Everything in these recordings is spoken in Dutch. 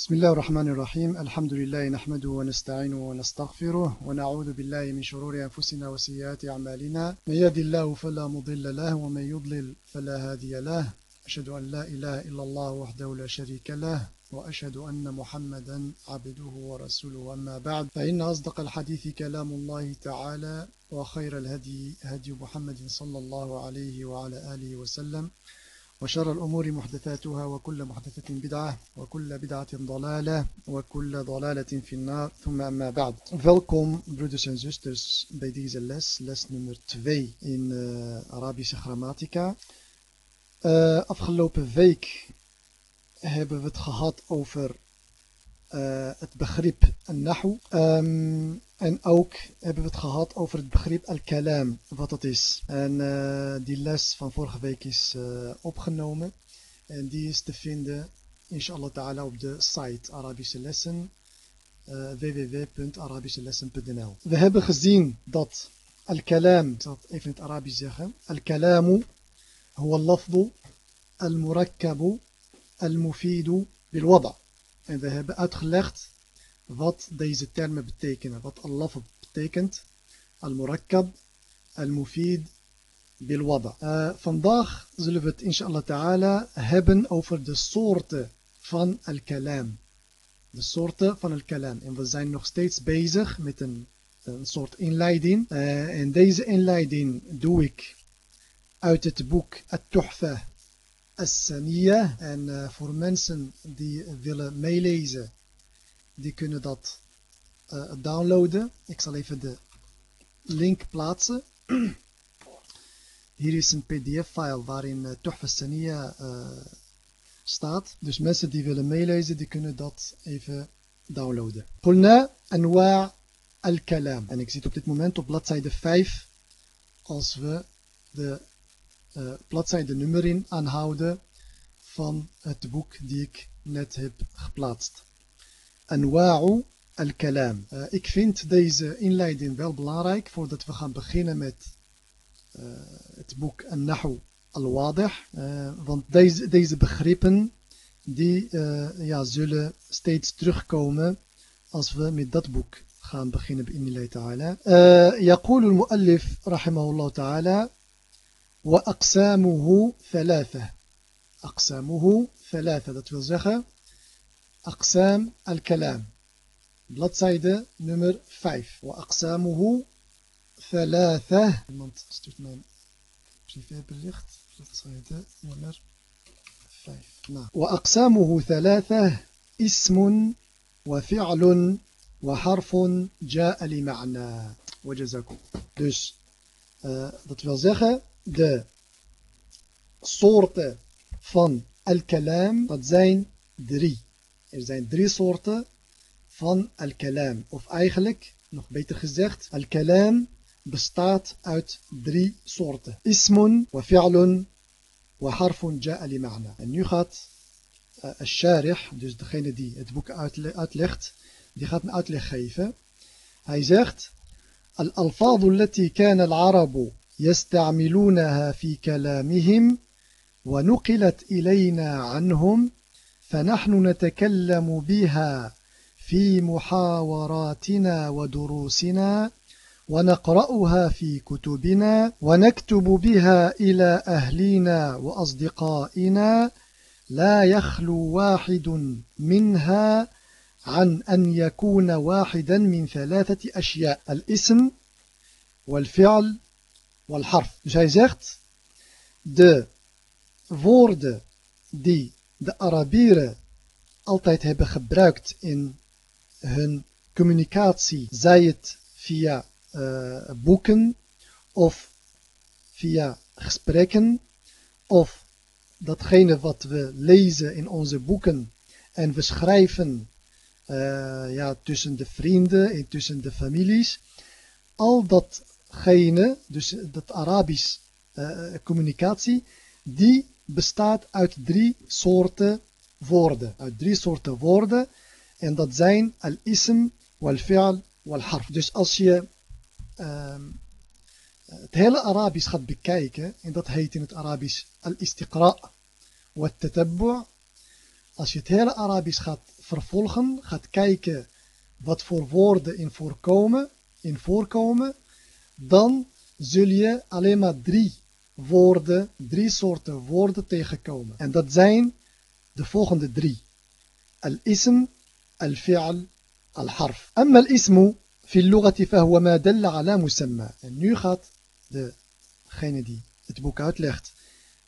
بسم الله الرحمن الرحيم. الحمد لله نحمده ونستعينه ونستغفره ونعوذ بالله من شرور أنفسنا وسيئات أعمالنا. من يهد الله فلا مضل له ومن يضلل فلا هادي له. أشهد أن لا إله إلا الله وحده لا شريك له وأشهد أن محمدا عبده ورسوله. أما بعد فإن أصدق الحديث كلام الله تعالى وخير الهدي هدي محمد صلى الله عليه وعلى آله وسلم. وشر الأمور محدثاتها وكل محدثة بدعة وكل بدعة ضلالة وكل ضلالة في النار ثم أما بعد Welkom broeders en zusters bij deze les, les nummer 2 in uh, Arabische grammatica. Uh, afgelopen week hebben we het gehad over uh, het begrip nahu. Um, en ook hebben we het gehad over het begrip al-kalam, wat dat is. En uh, die les van vorige week is uh, opgenomen. En die is te vinden, inshallah ta'ala, op de site Arabische Lessen. Uh, www.arabischelessen.nl We hebben gezien dat al-kalam, ik zal het even in het Arabisch zeggen. Al-kalamu huwa al-lafdu al-murakkabu al-mufidu bil-wada. En we hebben uitgelegd wat deze termen betekenen. Wat Allah betekent. Al-Murakkab, Al-Mufid, Bil-Wada. Uh, vandaag zullen we het inshallah ta'ala hebben over de soorten van Al-Kalam. De soorten van Al-Kalam. En we zijn nog steeds bezig met een, soort inleiding. Uh, en deze inleiding doe ik uit het boek At-Tuhfa As-Saniya. En uh, voor mensen die willen meelezen die kunnen dat uh, downloaden. Ik zal even de link plaatsen. Hier is een pdf-file waarin uh, Tuhfa Saniya uh, staat. Dus mensen die willen meelezen, die kunnen dat even downloaden. Qulna anwa' al-kalam. En ik zit op dit moment op bladzijde 5. Als we de uh, bladzijde nummering aanhouden van het boek die ik net heb geplaatst. Anwa'u al-kalam. Uh, ik vind deze inleiding wel belangrijk voordat we gaan beginnen met uh, het boek An-Nahu al-Wadih. Uh, want deze, deze begrippen die ja, zullen steeds terugkomen als we met dat boek gaan beginnen بإذن الله تعالى. يقول المؤلف رحمه الله تعالى وأقسامه ثلاثة. أقسامه ثلاثة. تتوزخ أقسام الكلام. بلطسايدة نمر فايف وأقسامه ثلاثة. المنت بالليخت بريفابريخت بلطسايدة نمر فايف وأقسامه ثلاثة. اسم وفعل وحرف جاء لمعنى. وجزاكم. دوس Uh, dat wil zeggen, de soorten van al-kalam dat zijn drie Er zijn drie soorten van al-kalam. Of eigenlijk, nog beter gezegd, al-kalam bestaat uit drie soorten. Ismun wa fi'lun wa harfun ja'a li ma'na. En nu gaat uh, al-sharih, dus degene die het boek uitle uitlegt, die gaat een uitleg geven. Hij zegt, الألفاظ التي كان العرب يستعملونها في كلامهم ونقلت إلينا عنهم فنحن نتكلم بها في محاوراتنا ودروسنا ونقرأها في كتبنا ونكتب بها إلى أهلنا وأصدقائنا. لا يخلو واحد منها عن أن يكون واحدا من ثلاثة أشياء الاسم والفعل Zij. Dus hij zegt, de woorden die de Arabieren altijd hebben gebruikt in hun communicatie, zij het via eh, boeken of via gesprekken of datgene wat we lezen in onze boeken en we schrijven eh, ja, tussen de vrienden en tussen de families. Al dat datgene, dus dat Arabisch uh, communicatie, die bestaat uit drie soorten woorden. Uit drie soorten woorden. En dat zijn al-ism, wal-fi'al, wal-harf. Dus als je uh, het hele Arabisch gaat bekijken, en dat heet in het Arabisch al-istiqra' wa-tatabbu' als je het hele Arabisch gaat vervolgen, gaat kijken wat voor woorden in voorkomen, in voorkomen, dan zul je alleen maar drie woorden, drie soorten woorden tegenkomen. En dat zijn de volgende drie. Al-ism, al-fi'al, al-harf. Amma al-ismu fi al-lughati fahuwa ma ala musamma. En nu gaat degene die het boek uitlegt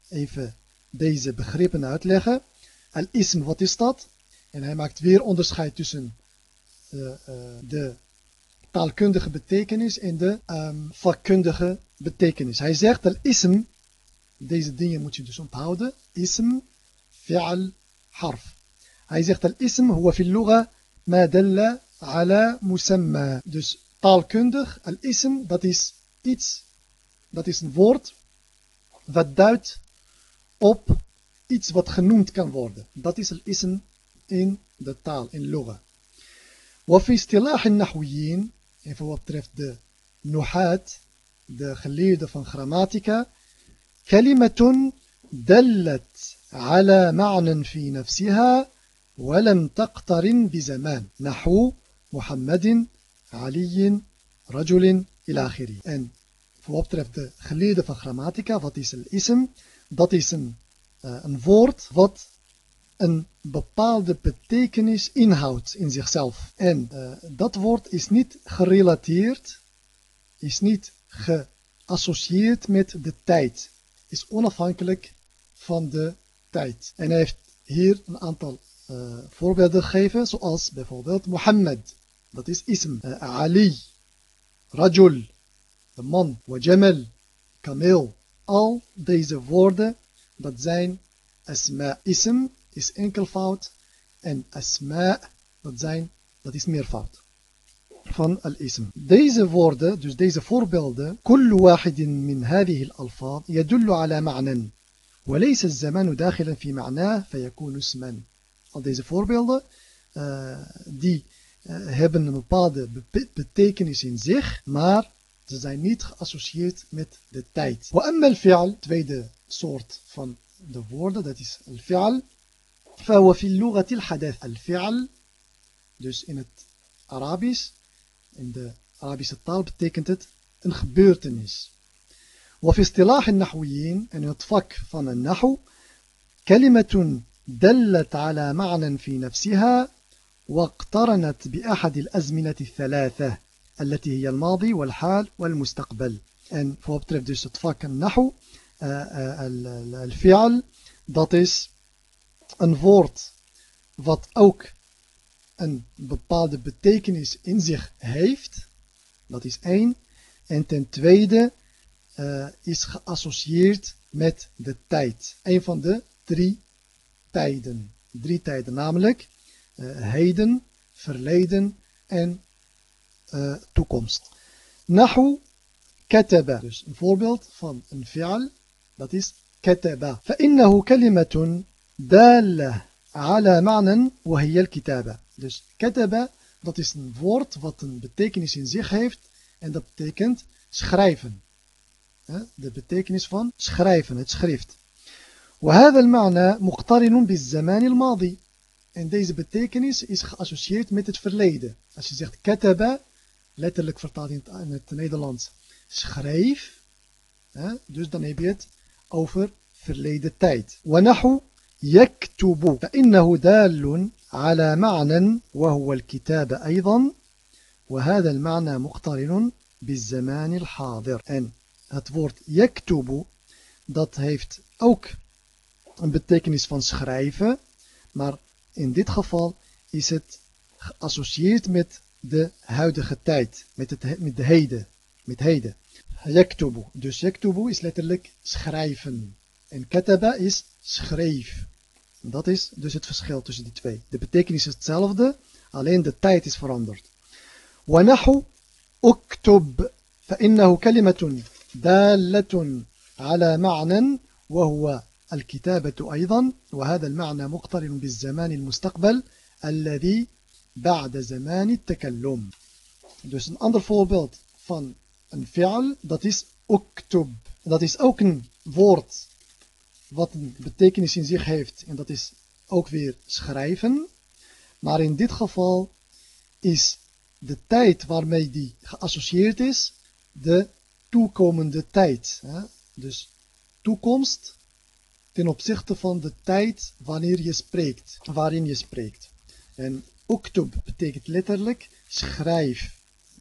even deze begrippen uitleggen. Al-ism, wat is dat? En hij maakt weer onderscheid tussen uh, uh, de taalkundige betekenis en de um, vakkundige betekenis. Hij zegt al-ism, deze dingen moet je dus onthouden. Ism, fi'al, harf. Hij zegt al-ism huwa fil lugha ma dalla ala musamma. Dus taalkundig, al-ism, dat is iets, dat is een woord wat duidt op iets wat genoemd kan worden. Dat is al-ism in de taal, in lugha. وفي اصطلاح النحويين en voor wat betreft de nuhat, de geleerden van grammatica, كلمة دلت على معنى في نفسها ولم تقترن بزمان نحو محمد علي رجل إلى آخره en voor wat betreft de geleerden van grammatica, wat is een ism? Dat is een, uh, een woord wat een bepaalde betekenis inhoudt in zichzelf. En uh, dat woord is niet gerelateerd, is niet geassocieerd met de tijd. Is onafhankelijk van de tijd. En hij heeft hier een aantal uh, voorbeelden gegeven, zoals bijvoorbeeld Mohammed. Dat is ism. Uh, Ali, Rajul, de man, Wajamal, kameel. Al deze woorden, dat zijn asma ism is enkelvoud en asma, dat, zijn, dat is meervoud van al-ism. Deze woorden, dus deze voorbeelden, كل واحد من هذه الألفاظ يدل على معنى وليس الزمان داخلا في معناه فيكون اسما. Al deze voorbeelden, uh, die uh, hebben een bepaalde betekenis in zich, maar ze zijn niet geassocieerd met de tijd. وأما الفعل, tweede soort van de woorden, dat is al-fi'al, فهو في اللغة الحدث. الفعل dus in het Arabisch in de Arabische taal betekent het een gebeurtenis. وفي اصطلاح النحويين in het vak van een nahu كلمة دلت على معنى في نفسها واقترنت بأحد الأزمنة الثلاثة التي هي الماضي والحال والمستقبل en voor betreft dus het vak nahu الفعل dat is een woord wat ook een bepaalde betekenis in zich heeft, dat is één. En ten tweede uh, is geassocieerd met de tijd. Een van de drie tijden. Drie tijden, namelijk uh, heden, verleden en uh, toekomst. Nahu kataba. Dus een voorbeeld van een fi'al, dat is kataba. فإنه كلمة دالة على معنى وهي الكتابة. Dus kataba, dat is een woord wat een betekenis in zich heeft en dat betekent schrijven. De betekenis van schrijven, het schrift. وهذا المعنى مقترن بالزمان الماضي. En deze betekenis is geassocieerd met het verleden. Als je zegt kataba, letterlijk vertaald in het Nederlands, schrijf, dus dan heb je het over verleden tijd. ونحو يكتب فإنه دال على معنى وهو الكتاب أيضا وهذا المعنى مقترن بالزمان الحاضر en het woord yaktubu dat heeft ook een betekenis van schrijven maar in dit geval is het geassocieerd met de huidige tijd met, het, met de heden met heden yaktubu dus yaktubu is letterlijk schrijven en kataba is schreef Dat is dus het verschil tussen die twee. De betekenis is hetzelfde, alleen de tijd is veranderd. ونحو اكتب فإنه كلمة دالة على معنى وهو الكتابة أيضا وهذا المعنى مقترن بالزمان المستقبل الذي بعد زمان التكلم Dus een ander voorbeeld van een fi'al, dat is uktub. Dat is ook een woord wat een betekenis in zich heeft. En dat is ook weer schrijven. Maar in dit geval is de tijd waarmee die geassocieerd is, de toekomende tijd. Dus toekomst ten opzichte van de tijd wanneer je spreekt, waarin je spreekt. En uktub betekent letterlijk schrijf.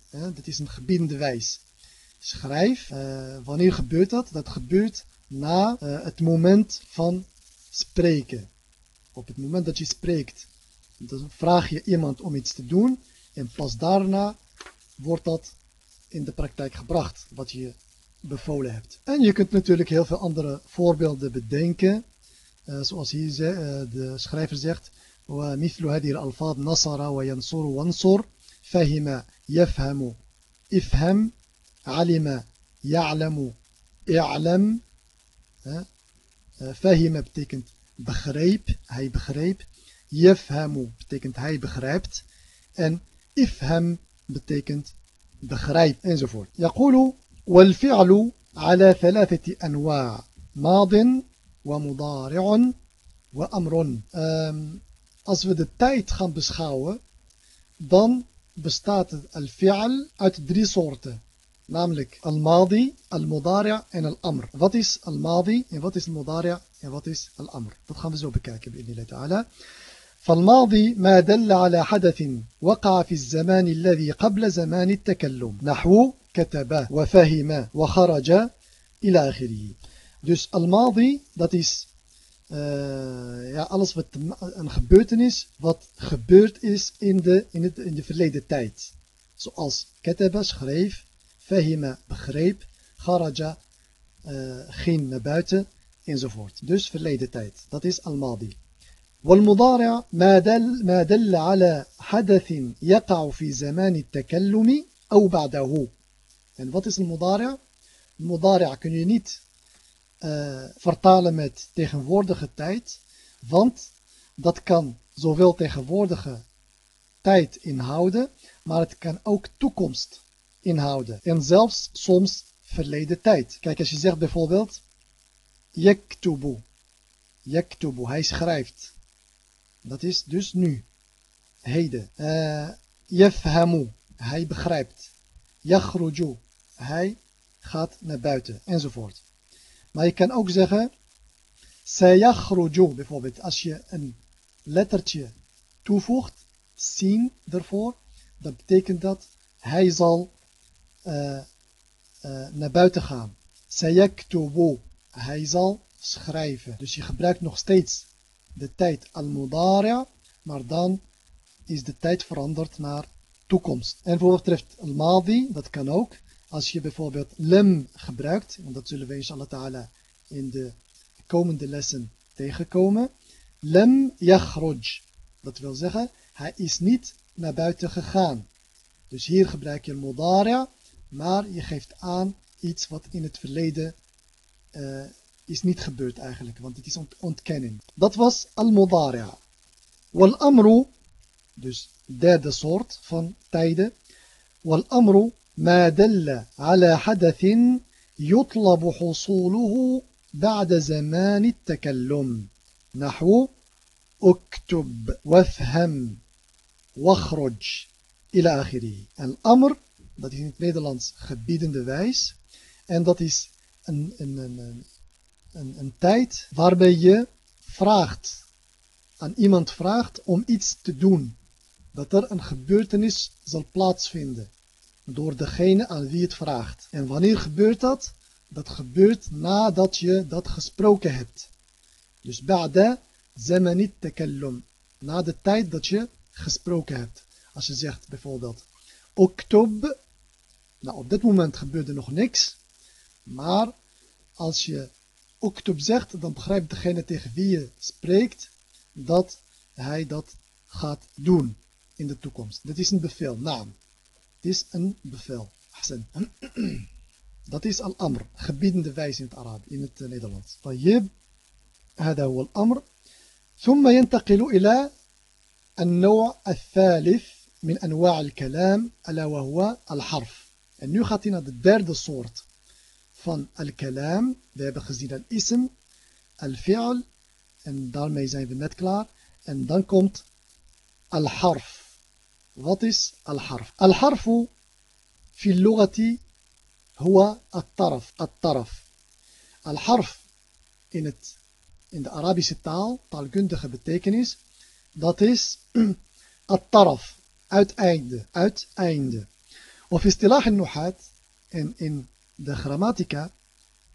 Dat is een gebiedende wijs. Schrijf, uh, wanneer gebeurt dat? Dat gebeurt na uh, het moment van spreken. Op het moment dat je spreekt, dan vraag je iemand om iets te doen en pas daarna wordt dat in de praktijk gebracht, wat je bevolen hebt. En je kunt natuurlijk heel veel andere voorbeelden bedenken, uh, zoals hier ze, uh, de schrijver zegt, ومثل هذه الألفاظ نصر وينصر وانصر فهم يفهم افهم علم يعلم اعلم فهم betekent begreep, hij begreep. Yefhamu betekent hij begrijpt. En ifham betekent begrijp enzovoort. يقول والفعل على ثلاثة أنواع ماض ومضارع وأمر Als we de tijd gaan beschouwen, dan bestaat het al-fi'al uit drie soorten. Namelijk al-madi, al-mudari' en al-amr. Wat is al-madi en wat is al-mudari' en wat is al-amr? Dat gaan we zo bekijken, bi'idnillah ta'ala. فالماضي ما دل على حدث وقع في الزمان الذي قبل زمان التكلم نحو كتب وفهم وخرج إلى آخره Dus al-madi, dat is uh, ja, alles wat een gebeurtenis wat gebeurd is in de, in het, in de verleden tijd. Zoals ketaba schreef, fahima begreep, kharaja uh, ging naar buiten enzovoort. Dus verleden tijd. Dat is al-madi. والمضارع ما دل, ما دل على حدث يقع في زمان التكلم أو بعده. En wat is المضارع? المضارع kun je niet uh, vertalen met tegenwoordige tijd, want dat kan zowel tegenwoordige tijd inhouden, maar het kan ook toekomst inhouden. En zelfs soms verleden tijd. Kijk, als je zegt bijvoorbeeld, yaktubu, yaktubu, hij schrijft. Dat is dus nu, heden. Uh, yafhamu, hij begrijpt. Yakhruju, hij gaat naar buiten, enzovoort. Maar je kan ook zeggen, sayakhruju bijvoorbeeld. Als je een lettertje toevoegt, sin ervoor, dan betekent dat hij zal naar buiten gaan. Sayaktubu, hij zal schrijven. Dus je gebruikt nog steeds de tijd al-mudari', maar dan is de tijd veranderd naar toekomst. En voor wat betreft al-madi, dat kan ook. Als je bijvoorbeeld lem gebruikt, en dat zullen we inshallah ta'ala in de komende lessen tegenkomen. Lem yakhruj. Dat wil zeggen, hij is niet naar buiten gegaan. Dus hier gebruik je al-mudari', maar je geeft aan iets wat in het verleden uh, is niet gebeurd eigenlijk, want het is ont ontkenning. Dat was al-mudari'. Wal-amru, dus derde soort van tijden. Wal-amru ما دل على حدث يطلب حصوله بعد زمان التكلم نحو اكتب وافهم واخرج إلى آخره الأمر dat is in het Nederlands gebiedende wijs en dat is een, een, een, een, een tijd waarbij je vraagt aan iemand vraagt om iets te doen dat er een gebeurtenis zal plaatsvinden door degene aan wie het vraagt. En wanneer gebeurt dat? Dat gebeurt nadat je dat gesproken hebt. Dus ba'da zamanit takallum. Na de tijd dat je gesproken hebt. Als je zegt bijvoorbeeld oktob. Nou, op dit moment gebeurde nog niks. Maar als je oktob zegt, dan begrijpt degene tegen wie je spreekt dat hij dat gaat doen in de toekomst. Dit is een bevel, naam. Het is een bevel. Ahsan. Dat is al-amr, gebiedende wijze in het Arabisch, in het Nederlands. طيب هذا هو الأمر ثم ينتقل إلى النوع الثالث من أنواع الكلام ألا وهو الحرف en nu gaat hij naar de derde soort van al-kalam we hebben gezien al-ism al-fi'al en daarmee zijn we net klaar En dan komt al-harf. Wat is al-harf? Al-harfu fi lugati huwa at-taraf. At-taraf. Al-harf in, in de Arabische taal, taalkundige betekenis, dat is at-taraf. Uiteinde. Uiteinde. Of istilah al-nuhat en in de grammatica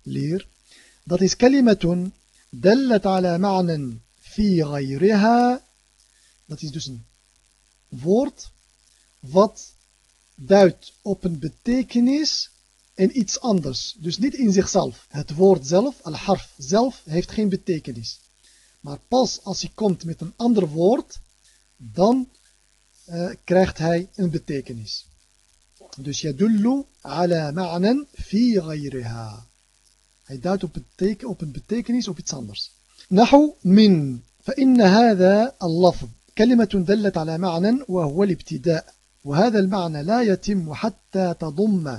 leer, dat is kalimatun dallat ala ma'nan fi ghayriha. Dat is dus een woord wat duidt op een betekenis en iets anders. Dus niet in zichzelf. Het woord zelf, al-harf zelf, heeft geen betekenis. Maar pas als hij komt met een ander woord, dan uh, krijgt hij een betekenis. Dus yadullu ala ma'nan fi ghayriha. Hij duidt op, beteken, op een betekenis op iets anders. نحو من فإن هذا اللفظ كلمة دلت على معنى وهو الابتداء وهذا المعنى لا يتم حتى تضم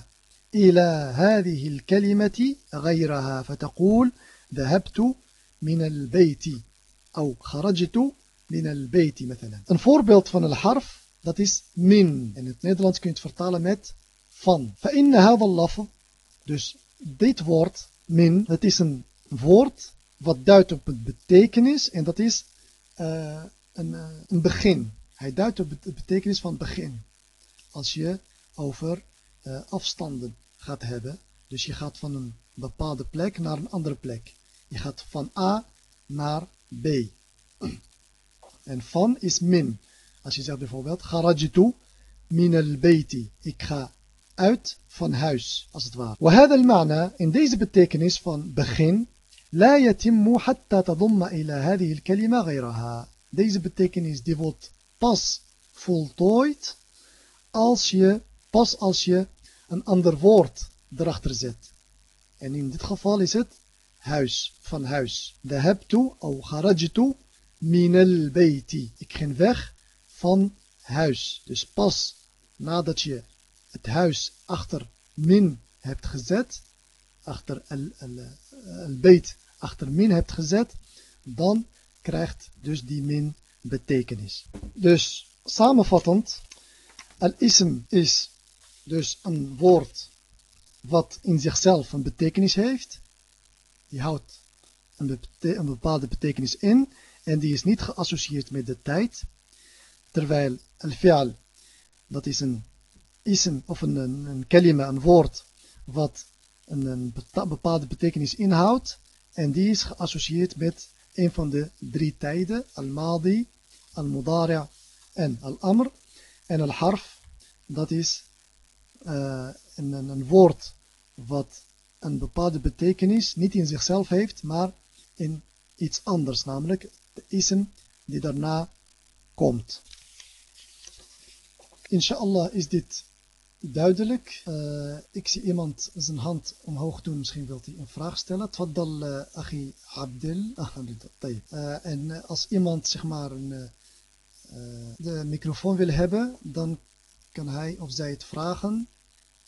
إلى هذه الكلمة غيرها فتقول ذهبت من البيت أو خرجت من البيت مثلا Een voorbeeld van harf dat is min. In het Nederlands kun je het vertalen met van. Dus dit woord min, dat is een woord wat duidt op een betekenis en dat is eh, een, eh, een, begin. Hij duidt op de betekenis van begin. Als je over eh, afstanden gaat hebben, dus je gaat van een bepaalde plek naar een andere plek. Je gaat van A naar B. En van is min. Als je zegt bijvoorbeeld, garajitu min al-bayti. Ik ga uit van huis, als het ware. Wahad al-ma'na, in deze betekenis van begin, la yatimmu hatta tadumma ila hadhihi al-kalima ghayraha. Deze betekenis die wordt pas voltooid als je, pas als je een ander woord erachter zet. En in dit geval is het huis, van huis. De Dhahabtu, of kharajtu min al-bayti. Ik ging weg van huis. Dus pas nadat je het huis achter min hebt gezet, achter al-bayt, achter min hebt gezet, dan krijgt dus die min betekenis. Dus samenvattend, al-ism is dus een woord wat in zichzelf een betekenis heeft. Die houdt een bepaalde betekenis in en die is niet geassocieerd met de tijd. Terwijl al-fi'al, dat is een ism of een, een, een een woord wat een, een bepaalde betekenis inhoudt. En die is geassocieerd met een van de drie tijden, al-madi, al-mudari' en al-amr. En al-harf, dat is uh, een, een woord wat een bepaalde betekenis niet in zichzelf heeft, maar in iets anders, namelijk de ism die daarna komt. Inshallah is dit duidelijk. Uh, ik zie iemand zijn hand omhoog doen. Misschien wilt hij een vraag stellen. Tfaddal uh, Achi Abdel. Uh, en als iemand zeg maar een, de microfoon wil hebben, dan kan hij of zij het vragen.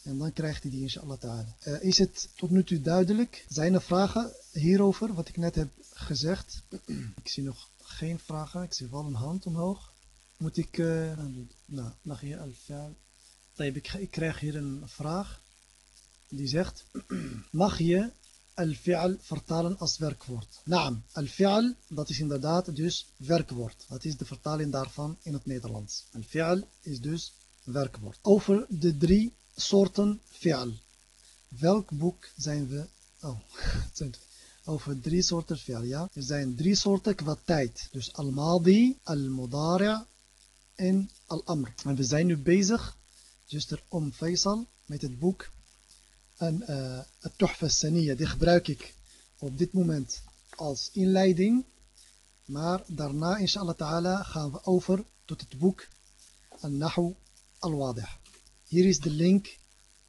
En dan krijgt hij die inshallah ta'ala. Uh, is het tot nu toe duidelijk? Zijn er vragen hierover, wat ik net heb gezegd? ik zie nog geen vragen. Ik zie wel een hand omhoog. Moet ik... Uh, nou, mag hier al ik, ik krijg hier een vraag. Die zegt... mag je al-fi'al vertalen als werkwoord? Naam, al-fi'al, dat is inderdaad dus werkwoord. Dat is de vertaling daarvan in het Nederlands. Al-fi'al is dus werkwoord. Over de drie soorten fi'al. Welk boek zijn we... Oh, over drie soorten fi'al, ja. Er zijn drie soorten qua tijd. Dus al-madi, al-mudari' en al-amr. En we zijn nu bezig, zuster Om Faisal, met het boek en uh, het Tuhfa Saniya. Die gebruik ik op dit moment als inleiding. Maar daarna, inshallah ta'ala, gaan we over tot het boek Al-Nahu Al-Wadih. Hier is de link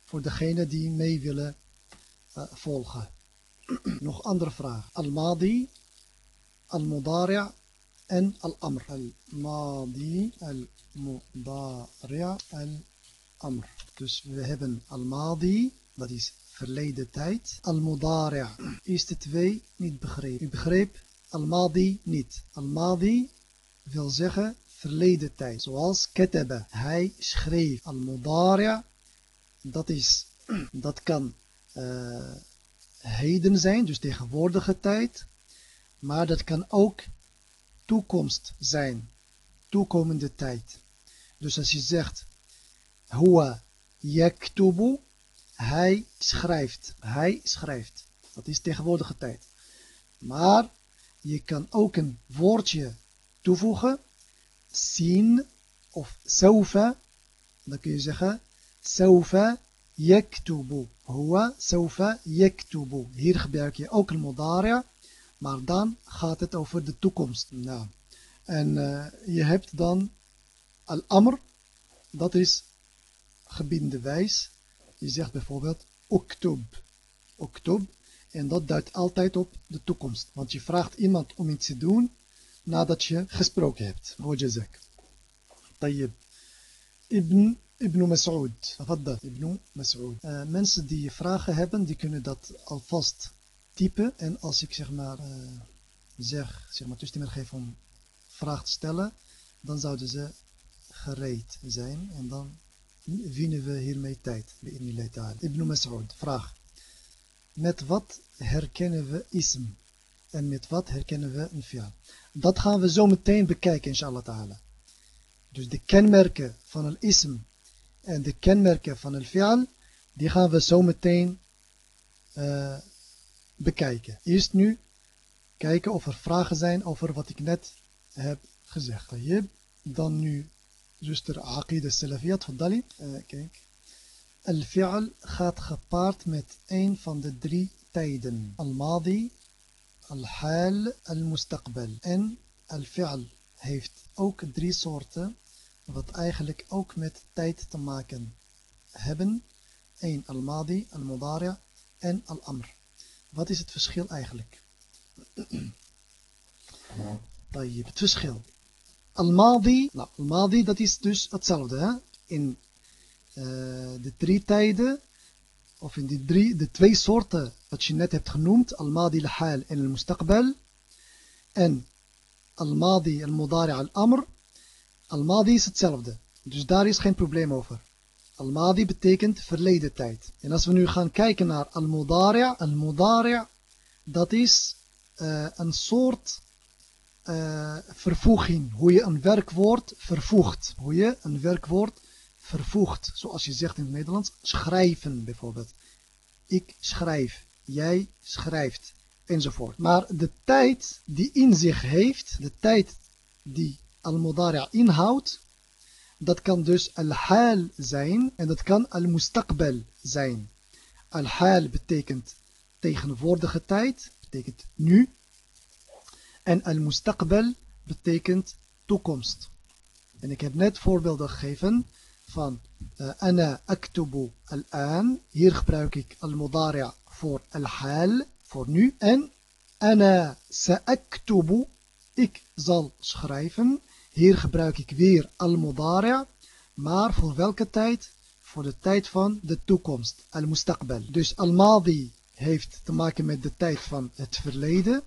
voor degene die mee willen uh, volgen. Nog andere vraag. Al-Madi, Al-Mudari' en Al-Amr. Al-Madi, Al-Mudari' Al-Amr. Dus we hebben Al-Madi, dat is verleden tijd. Al-Mudari' eerste twee niet begrepen. U begreep Al-Madi niet. Al-Madi wil zeggen verleden tijd. Zoals ketaba. Hij schreef. Al-mudari' dat is, dat kan uh, heden zijn, dus tegenwoordige tijd. Maar dat kan ook toekomst zijn. Toekomende tijd. Dus als je zegt, huwa yaktubu, hij schrijft. Hij schrijft. Dat is tegenwoordige tijd. Maar je kan ook een woordje toevoegen. Zien of saufa. Dan kun je zeggen saufa yaktubu. Huwa saufa yaktubu. Hier gebruik je ook een modari. Maar dan gaat het over de toekomst. Nou. En uh, je hebt dan al-amr. Dat is gebiedende wijs. Je zegt bijvoorbeeld oktub. Oktub. En dat duidt altijd op de toekomst. Want je vraagt iemand om iets te doen nadat je gesproken hebt. Wajazak. Tayyib. Ibn, Ibn Mas'ud. Ibn Mas'ud. Uh, mensen die vragen hebben, die kunnen dat alvast En als ik zeg maar, uh, zeg, zeg maar toestemming geef om vraag te stellen, dan zouden ze gereed zijn. En dan winnen we hiermee tijd. Ibn Mas'ud, vraag. Met wat herkennen we ism? En met wat herkennen we een fi'al? Dat gaan we zo meteen bekijken, inshallah ta'ala. Dus de kenmerken van een ism en de kenmerken van een fi'al, die gaan we zo meteen uh, bekijken. Eerst nu kijken of er vragen zijn over wat ik net heb gezegd. Dan nu zuster Aqid Salafiyat, Faddali. Uh, kijk. Al-fi'al gaat gepaard met een van de drie tijden. Al-madi, al-hal, al-mustaqbal. En al-fi'al heeft ook drie soorten, wat eigenlijk ook met tijd te maken hebben. 1 al-madi, al-mudari' en al-amr. Wat is het verschil eigenlijk? Het verschil. Al-Madi, nou, Al-Madi dat is dus hetzelfde. Hè? In uh, de drie tijden, of in die drie, de twee soorten wat je net hebt genoemd, Al-Madi, Al-Hal en Al-Mustaqbal. En Al-Madi, Al-Mudari, Al-Amr. Al-Madi is hetzelfde. Dus daar is geen probleem over. Al-Madi betekent verleden tijd. En als we nu gaan kijken naar Al-Mudari, Al-Mudari, dat is uh, een soort uh, vervoeging. Hoe je een werkwoord vervoegt. Hoe je een werkwoord vervoegt. Zoals je zegt in het Nederlands. Schrijven bijvoorbeeld. Ik schrijf. Jij schrijft. Enzovoort. Maar de tijd die in zich heeft. De tijd die al-mudari' inhoudt. Dat kan dus al-hal zijn. En dat kan al-mustaqbal zijn. Al-hal betekent tegenwoordige tijd. Betekent nu. En al-mustaqbal betekent toekomst. En ik heb net voorbeelden gegeven van uh, ana aktubu al-aan. Hier gebruik ik al-mudari' voor al-hal, voor nu. En ana sa'aktubu, ik zal schrijven. Hier gebruik ik weer al-mudari'. Maar voor welke tijd? Voor de tijd van de toekomst. Al-mustaqbal. Dus al-madi heeft te maken met de tijd van het verleden.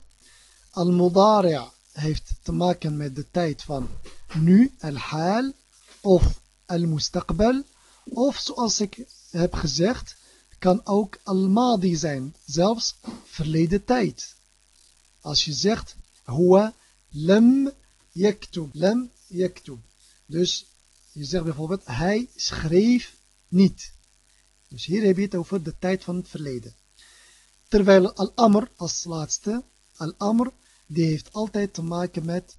Al-Mudari' heeft te maken met de tijd van nu, al-hal, of al-mustaqbal. Of zoals ik heb gezegd, kan ook al-madi zijn, zelfs verleden tijd. Als je zegt, huwa lam yaktub, lam yaktub. Dus je zegt bijvoorbeeld, hij schreef niet. Dus hier heb je het over de tijd van het verleden. Terwijl al-amr als laatste, al-amr die heeft altijd te maken met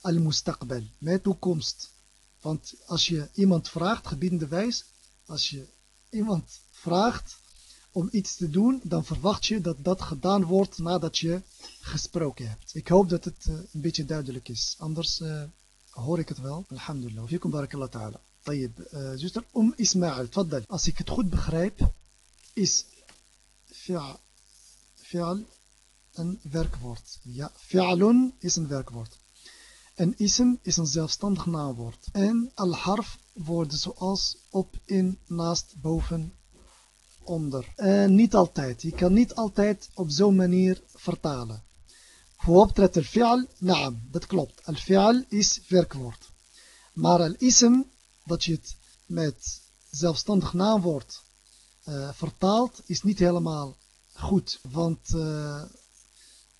al-mustaqbal, met toekomst. Want als je iemand vraagt, gebiedende wijs, als je iemand vraagt om iets te doen, dan verwacht je dat dat gedaan wordt nadat je gesproken hebt. Ik hoop dat het uh, een beetje duidelijk is. Anders uh, hoor ik het wel. Alhamdulillah. Fikum barakallah ta'ala. طيب, uh, zuster, om Ismail, tfaddal. Als ik het goed begrijp, is fi'al een werkwoord. Ja, fi'alun is een werkwoord. En ism is een zelfstandig naamwoord. En al-harf worden zoals op, in, naast, boven, onder. En niet altijd. Je kan niet altijd op zo'n manier vertalen. vooroptreedt al-fi'al, naam, dat klopt. Al-fi'al is werkwoord. Maar al-ism, dat je het met zelfstandig naamwoord uh, vertaalt, is niet helemaal goed. Want, uh,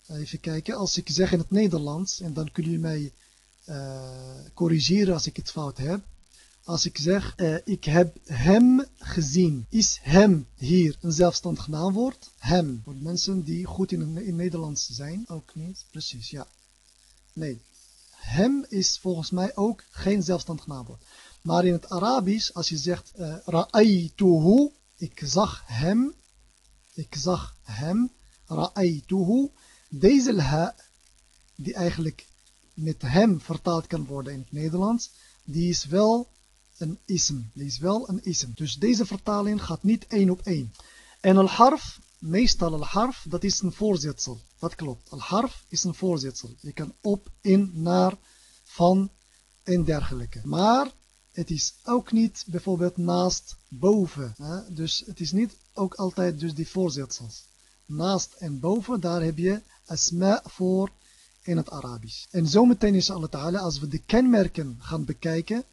even kijken, als ik zeg in het Nederlands, en dan kunnen jullie mij corrigeren als ik het fout heb. Als ik zeg, ik heb hem gezien. Is hem hier een zelfstandig naamwoord? Hem. Voor mensen die goed in, in Nederlands zijn. Ook niet. Precies, ja. Nee. Hem is volgens mij ook geen zelfstandig naamwoord. Maar in het Arabisch, als je zegt, uh, ra'aytuhu, ik zag hem. Ik zag hem. Ra'aytuhu. Deze ha, die eigenlijk met hem vertaald kan worden in het Nederlands, die is wel een ism. Is wel een ism. Dus deze vertaling gaat niet één op één. En al-harf, meestal al-harf, dat is een voorzetsel. Dat klopt. Al-harf is een voorzetsel. Je kan op, in, naar, van en dergelijke. Maar het is ook niet bijvoorbeeld naast, boven. Hè? Dus het is niet ook altijd dus die voorzetsels. Naast en boven, daar heb je asma voor in het Arabisch. En zometeen is Allah Ta'ala, als we de kenmerken gaan bekijken,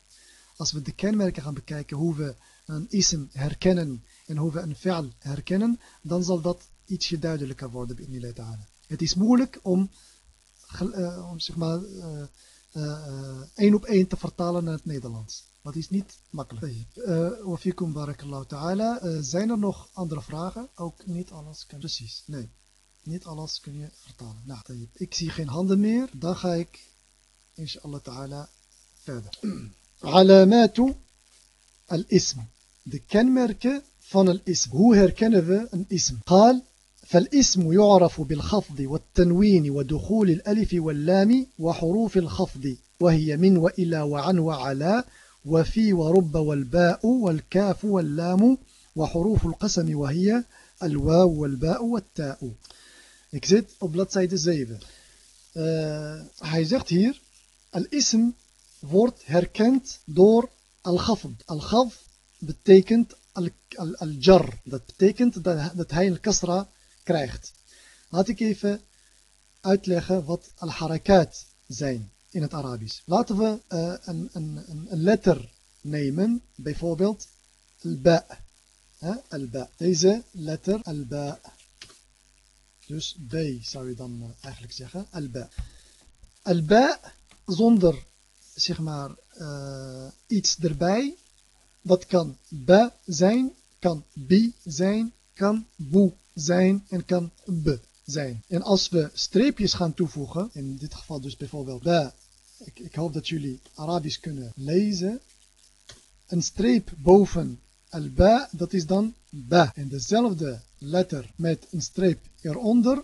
als we de kenmerken gaan bekijken, hoe we een ism herkennen en hoe we een fi'al herkennen, dan zal dat ietsje duidelijker worden bij Ta'ala. Het is moeilijk om, uh, om zeg maar, uh, uh, één op één te vertalen naar het Nederlands. Dat is niet makkelijk. Wa fikum barakallahu ta'ala. Zijn er nog andere vragen? Ook niet alles kan. Precies, nee. Niet alles kun je vertalen. Nou, ik zie geen handen meer. Dan ga ik, inshallah ta'ala, verder. Alamatu al-ism. De kenmerken van al-ism. Hoe herkennen we een ism? قال فالاسم يعرف بالخفض والتنوين ودخول الألف واللام وحروف الخفض وهي من وإلى وعن وعلى وفي ورب والباء والكاف واللام وحروف القسم وهي الواو والباء والتاء Ik zit op bladzijde 7. Uh, hij zegt hier, al-ism wordt herkend door al-ghafd. Al-ghafd betekent al-jar. Dat betekent dat, hij een kasra krijgt. Laat ik even uitleggen wat al-harakat zijn in het Arabisch. Laten we uh, een, een, een, letter nemen, bijvoorbeeld al-ba. Al-ba. Deze letter al-ba. Dus B zou je dan uh, eigenlijk zeggen. Al-ba. Al-ba zonder zeg maar uh, iets erbij. Dat kan ba zijn, kan bi zijn, kan boe zijn en kan b zijn. En als we streepjes gaan toevoegen, in dit geval dus bijvoorbeeld ba, ik, ik hoop dat jullie Arabisch kunnen lezen. Een streep boven al-ba, dat is dan ba. En dezelfde letter met een streep eronder,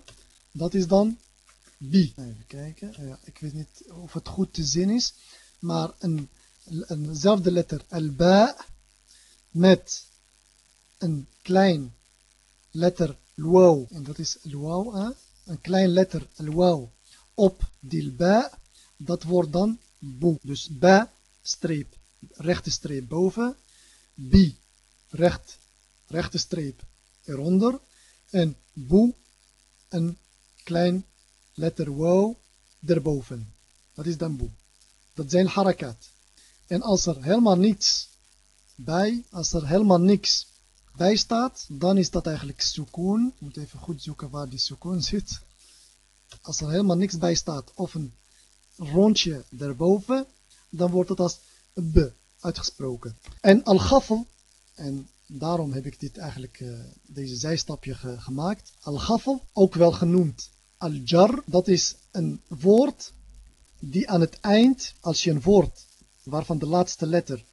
dat is dan bi. Even kijken, ja, ik weet niet of het goed te zien is, maar een, eenzelfde letter al-ba met een klein letter luau, en dat is luau, een klein letter luau op die ba, dat wordt dan boe. Dus ba, streep, rechte streep boven, bi, recht, rechte streep eronder en boe, een klein letter wow erboven. Dat is dan boe. Dat zijn harakat. En als er helemaal niets bij, als er helemaal niks bij staat, dan is dat eigenlijk sukoon. Ik moet even goed zoeken waar die sukoon zit. Als er helemaal niks bij staat of een rondje erboven, dan wordt het als b uitgesproken. En al-ghafl, en daarom heb ik dit eigenlijk, uh, deze zijstapje ge gemaakt. Al-ghafl, ook wel genoemd al-jar, dat is een woord die aan het eind, als je een woord waarvan de laatste letter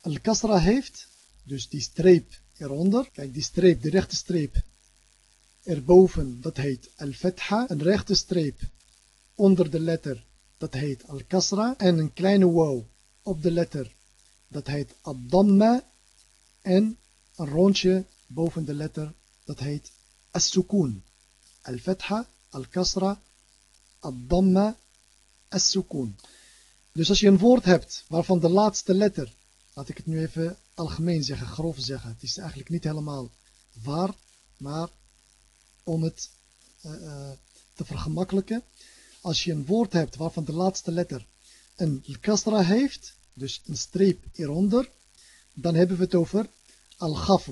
al-kasra heeft, dus die streep eronder, kijk die streep, de rechte streep erboven, dat heet al-fatha, een rechte streep onder de letter, dat heet al-kasra, en een kleine wow op de letter, dat heet ad-damma, en een rondje boven de letter, dat heet as-sukoon. Al-fatha, al-kasra, ad-damma, as-sukoon. Dus als je een woord hebt waarvan de laatste letter, laat ik het nu even algemeen zeggen, grof zeggen, het is eigenlijk niet helemaal waar, maar om het uh, uh, te vergemakkelijken. Als je een woord hebt waarvan de laatste letter een kasra heeft, dus een streep hieronder, dan hebben we het over al-ghafd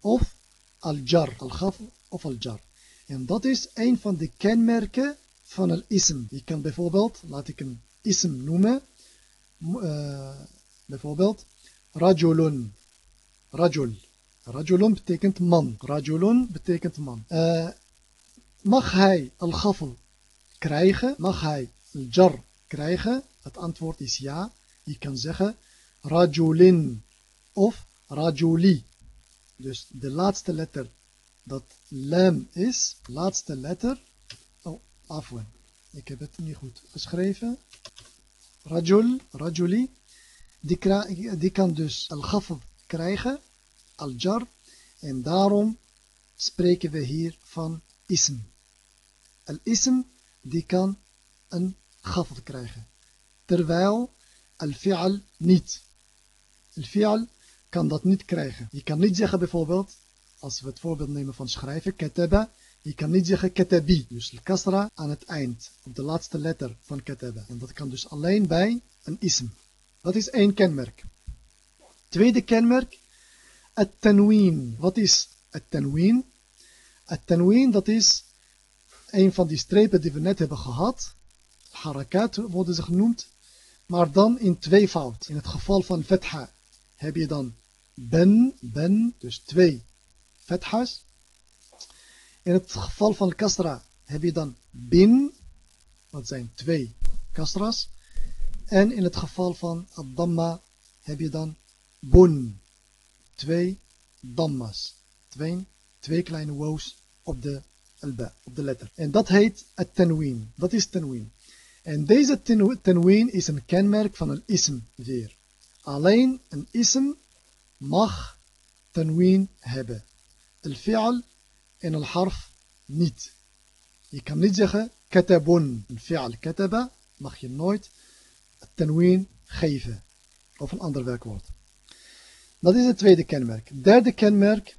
of al-jar. Al-ghafd of al-jar. En dat is een van de kenmerken van een ism. Je kan bijvoorbeeld, laat ik een ism noemen, uh, bijvoorbeeld rajulun. Rajul. Rajulun betekent man. Rajulun betekent man. Uh, mag hij al-ghafl krijgen? Mag hij al-jar krijgen? Het antwoord is ja. Je kan zeggen rajulin of rajuli. Dus de laatste letter dat lam is, laatste letter. Afwan. Ik heb het niet goed geschreven. Rajul, rajuli. Die, die kan dus al-ghafd krijgen, al-jar. En daarom spreken we hier van ism. Al-ism, die kan een ghafd krijgen. Terwijl al-fi'al niet. Al-fi'al kan dat niet krijgen. Je kan niet zeggen bijvoorbeeld, als we het voorbeeld nemen van schrijven, kataba, je kan niet zeggen katabi, dus kasra aan het eind, op de laatste letter van kataba. En dat kan dus alleen bij een ism. Dat is één kenmerk. Tweede kenmerk, het tanween. Wat is het tanween? Het tanween, dat is een van die strepen die we net hebben gehad. Harakat worden ze genoemd. Maar dan in twee fout. In het geval van fetha heb je dan ben, ben, dus twee fethas. In het geval van kasra heb je dan bin, dat zijn twee kasras. En in het geval van damma heb je dan bun, twee dammas. Twee, twee kleine wo's op de alba, op de letter. En dat heet het tenween. Dat is tenween. En deze tenween is een kenmerk van een ism weer. Alleen een ism mag tenween hebben. Al-fi'al en een harf niet. Je kan niet zeggen katabun, een fi'al kataba, mag je nooit tanween geven. Of een ander werkwoord. Dat is het tweede kenmerk. Derde kenmerk.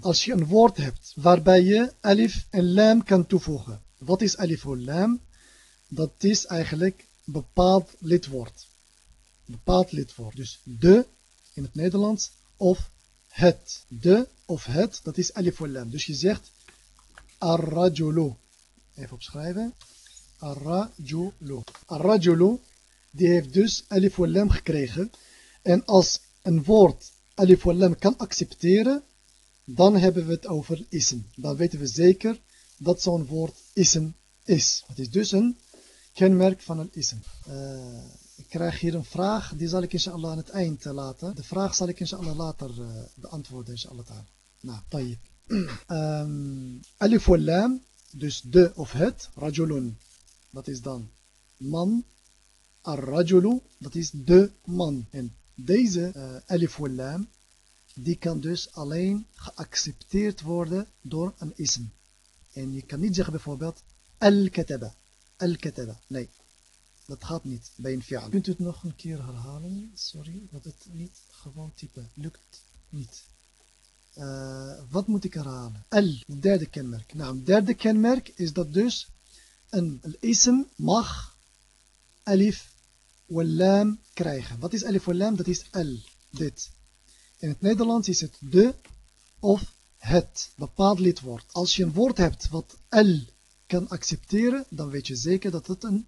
Als je een woord hebt waarbij je alif en lam kan toevoegen. Wat is alif wal lam? Dat is eigenlijk bepaald lidwoord. Bepaald lidwoord. Dus de in het Nederlands of het. De of het, dat is alif lam. Dus je zegt arrajulu. Even opschrijven. Arrajulu. Arrajulu, die heeft dus alif lam gekregen. En als een woord alif lam kan accepteren, dan hebben we het over ism. Dan weten we zeker dat zo'n woord ism is. Het is dus een kenmerk van een ism. Uh, ik krijg hier een vraag, die zal ik inshallah aan het eind laten. De vraag zal ik inshallah later uh, beantwoorden inshallah ta'ala. Nou, tayyip. um, alif wal lam, dus de of het, rajulun, dat is dan man. Ar-rajulu, dat is de man. En deze uh, alif wal lam, die kan dus alleen geaccepteerd worden door een ism. En je kan niet zeggen bijvoorbeeld al-kataba. Al-kataba. Nee. Dat gaat niet bij een fi'al. Kunt u het nog een keer herhalen? Sorry, dat het niet gewoon typen. Lukt niet. Uh, wat moet ik herhalen? Al, derde kenmerk. Nou, derde kenmerk is dat dus een, ism mag alif wal lam krijgen. Wat is alif wal lam? Dat is al, dit. In het Nederlands is het de of het, bepaald lidwoord. Als je een woord hebt wat al kan accepteren, dan weet je zeker dat het een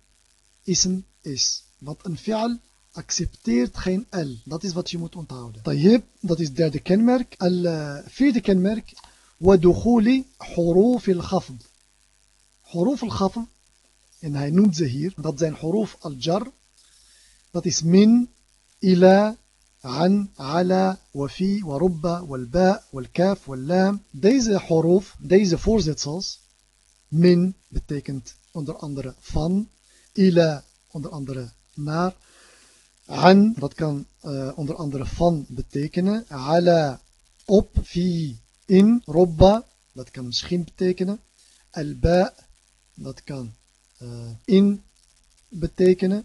ism is. Want een fi'al accepteert geen L. Dat is wat je moet onthouden. Tayyib, dat is het derde kenmerk. Al uh, vierde kenmerk. ودخول حروف الخفض حروف الخفض en hij noemt ze hier dat zijn حروف al-jar dat is min, ila, an, ala, wafi, warubba, walba, walkaf, wallam deze حروف, deze voorzetsels min betekent onder andere van ila onder andere naar. An, dat kan uh, onder andere van betekenen. Ala, op, fi, in. Robba, dat kan misschien betekenen. Al-ba, dat kan uh, in betekenen.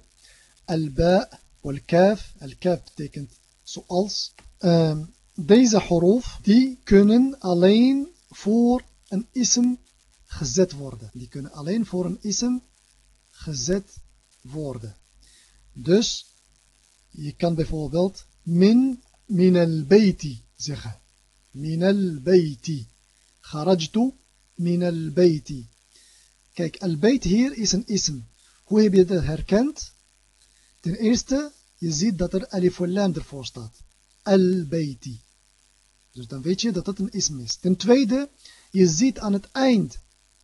Al-ba, wal-kaf. Al-kaf betekent zoals. Uh, deze huruf, die kunnen alleen voor een ism gezet worden. Die kunnen alleen voor een ism gezet worden. Dus je kan bijvoorbeeld min min al-bayti zeggen. Min al-bayti. Kharajtu min al-bayti. Kijk, al-bayt hier is een ism. Hoe heb je dat herkend? Ten eerste, je ziet dat er alif lam ervoor staat. Al-bayti. Dus dan weet je dat het een ism is. Ten tweede, je ziet aan het eind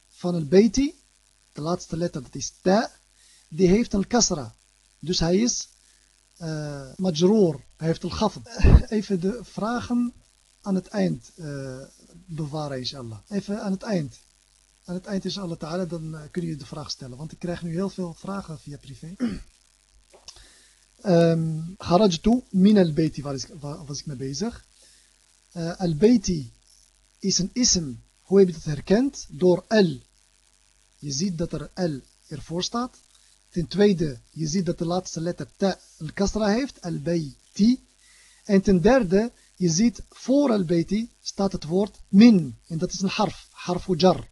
van al-bayti, de laatste letter, dat is ta, die heeft een kasra. Dus hij is uh, majroor. Hij heeft al-ghafd. Even de vragen aan het eind uh, bewaren, inshallah. Even aan het eind. Aan het eind is Allah ta'ala, dan uh, kun je de vraag stellen. Want ik krijg nu heel veel vragen via privé. um, Kharajtu min al-bayti, waar, was ik mee bezig. Uh, al-bayti is een ism. Hoe heb je dat herkend? Door al. Je ziet dat er al ervoor staat. Ten tweede, je ziet dat de laatste letter ta al-kasra heeft, al-bayti. En ten derde, je ziet voor al-bayti staat het woord min. En dat is een harf, harfu jar.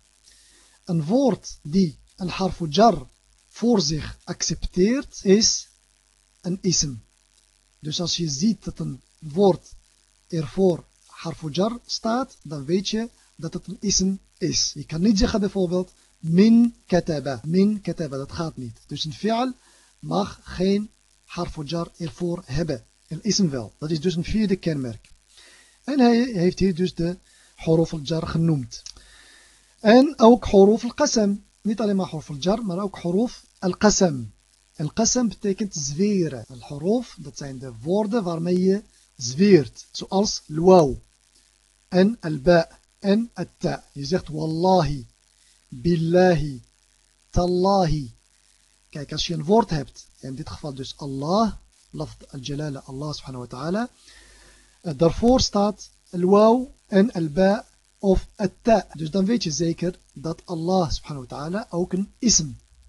Een woord die een harfu jar voor zich accepteert, is een ism. Dus als je ziet dat een woord ervoor harfu jar staat, dan weet je dat het een ism is. Je kan niet zeggen bijvoorbeeld min kataba. Min kataba, dat gaat niet. Dus een fi'al mag geen harfu jar ervoor hebben. Een ism wel. Dat is dus een vierde kenmerk. En hij heeft hier dus de huruf al-jar genoemd. En ook huruf al-qasam. Niet alleen maar huruf al-jar, maar ook huruf al-qasam. Al-qasam betekent zweren. Al-huruf, dat zijn de woorden waarmee je zweert. Zoals l-waw en al-ba en at-ta. Je zegt wallahi billahi, tallahi. Kijk, als je een woord hebt, in dit geval dus Allah, lafd al-jalala, Allah subhanahu wa ta'ala, daarvoor staat al-waw en al-ba of at-ta. Dus dan weet je zeker dat Allah subhanahu wa ta'ala ook een ism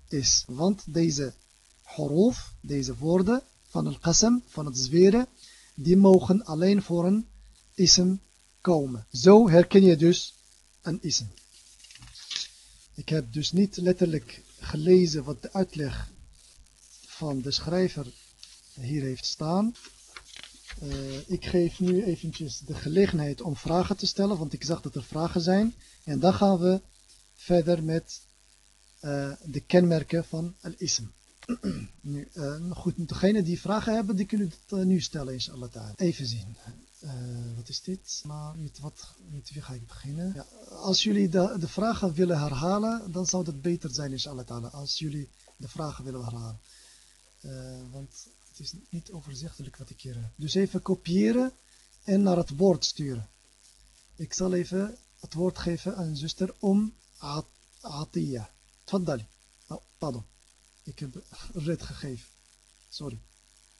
is. Want deze huruf, deze woorden van al-qasam, van het zweren, die mogen alleen voor een ism komen. Zo herken je dus een ism. Ik heb dus niet letterlijk gelezen wat de uitleg van de schrijver hier heeft staan. Uh, ik geef nu eventjes de gelegenheid om vragen te stellen, want ik zag dat er vragen zijn. En dan gaan we verder met uh, de kenmerken van al-ism. Nu, uh, goed, degenen die vragen hebben, die kunnen het nu stellen, inshallah. Even zien. Uh, wat is dit? Maar met, wat, met wie ga ik beginnen? Ja, als jullie de, de vragen willen herhalen, dan zou dat beter zijn, inshallah. Als jullie de vragen willen herhalen. Want het is niet overzichtelijk wat ik hier heb. Dus even kopiëren en naar het woord sturen. Ik zal even het woord geven aan zuster om Atiya. Tfaddali. Oh, pardon. Ik heb red gegeven. Sorry.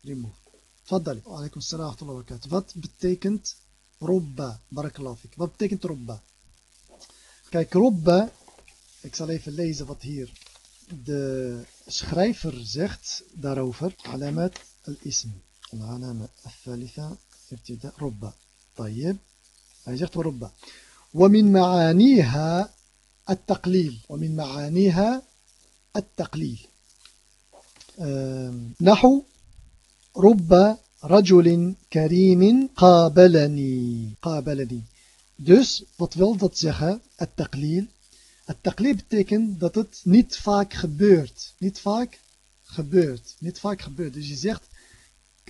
Remove. Faddali. Alaikum salam wa barakatuh. Wat betekent robba? Barakallahu fik. Wat betekent robba? Kijk, robba. Ik zal even lezen wat hier de schrijver zegt daarover. Alamat al-ism. العلامة الثالثة ابتداء ربا طيب hij zegt ربا ومن معانيها التقليل ومن معانيها التقليل نحو رب رجل كريم قابلني قابلني Dus, wat wil dat zeggen? Het taqlil. Het taqlil betekent dat het niet vaak gebeurt. Niet vaak gebeurt. Niet vaak gebeurt. Dus je zegt,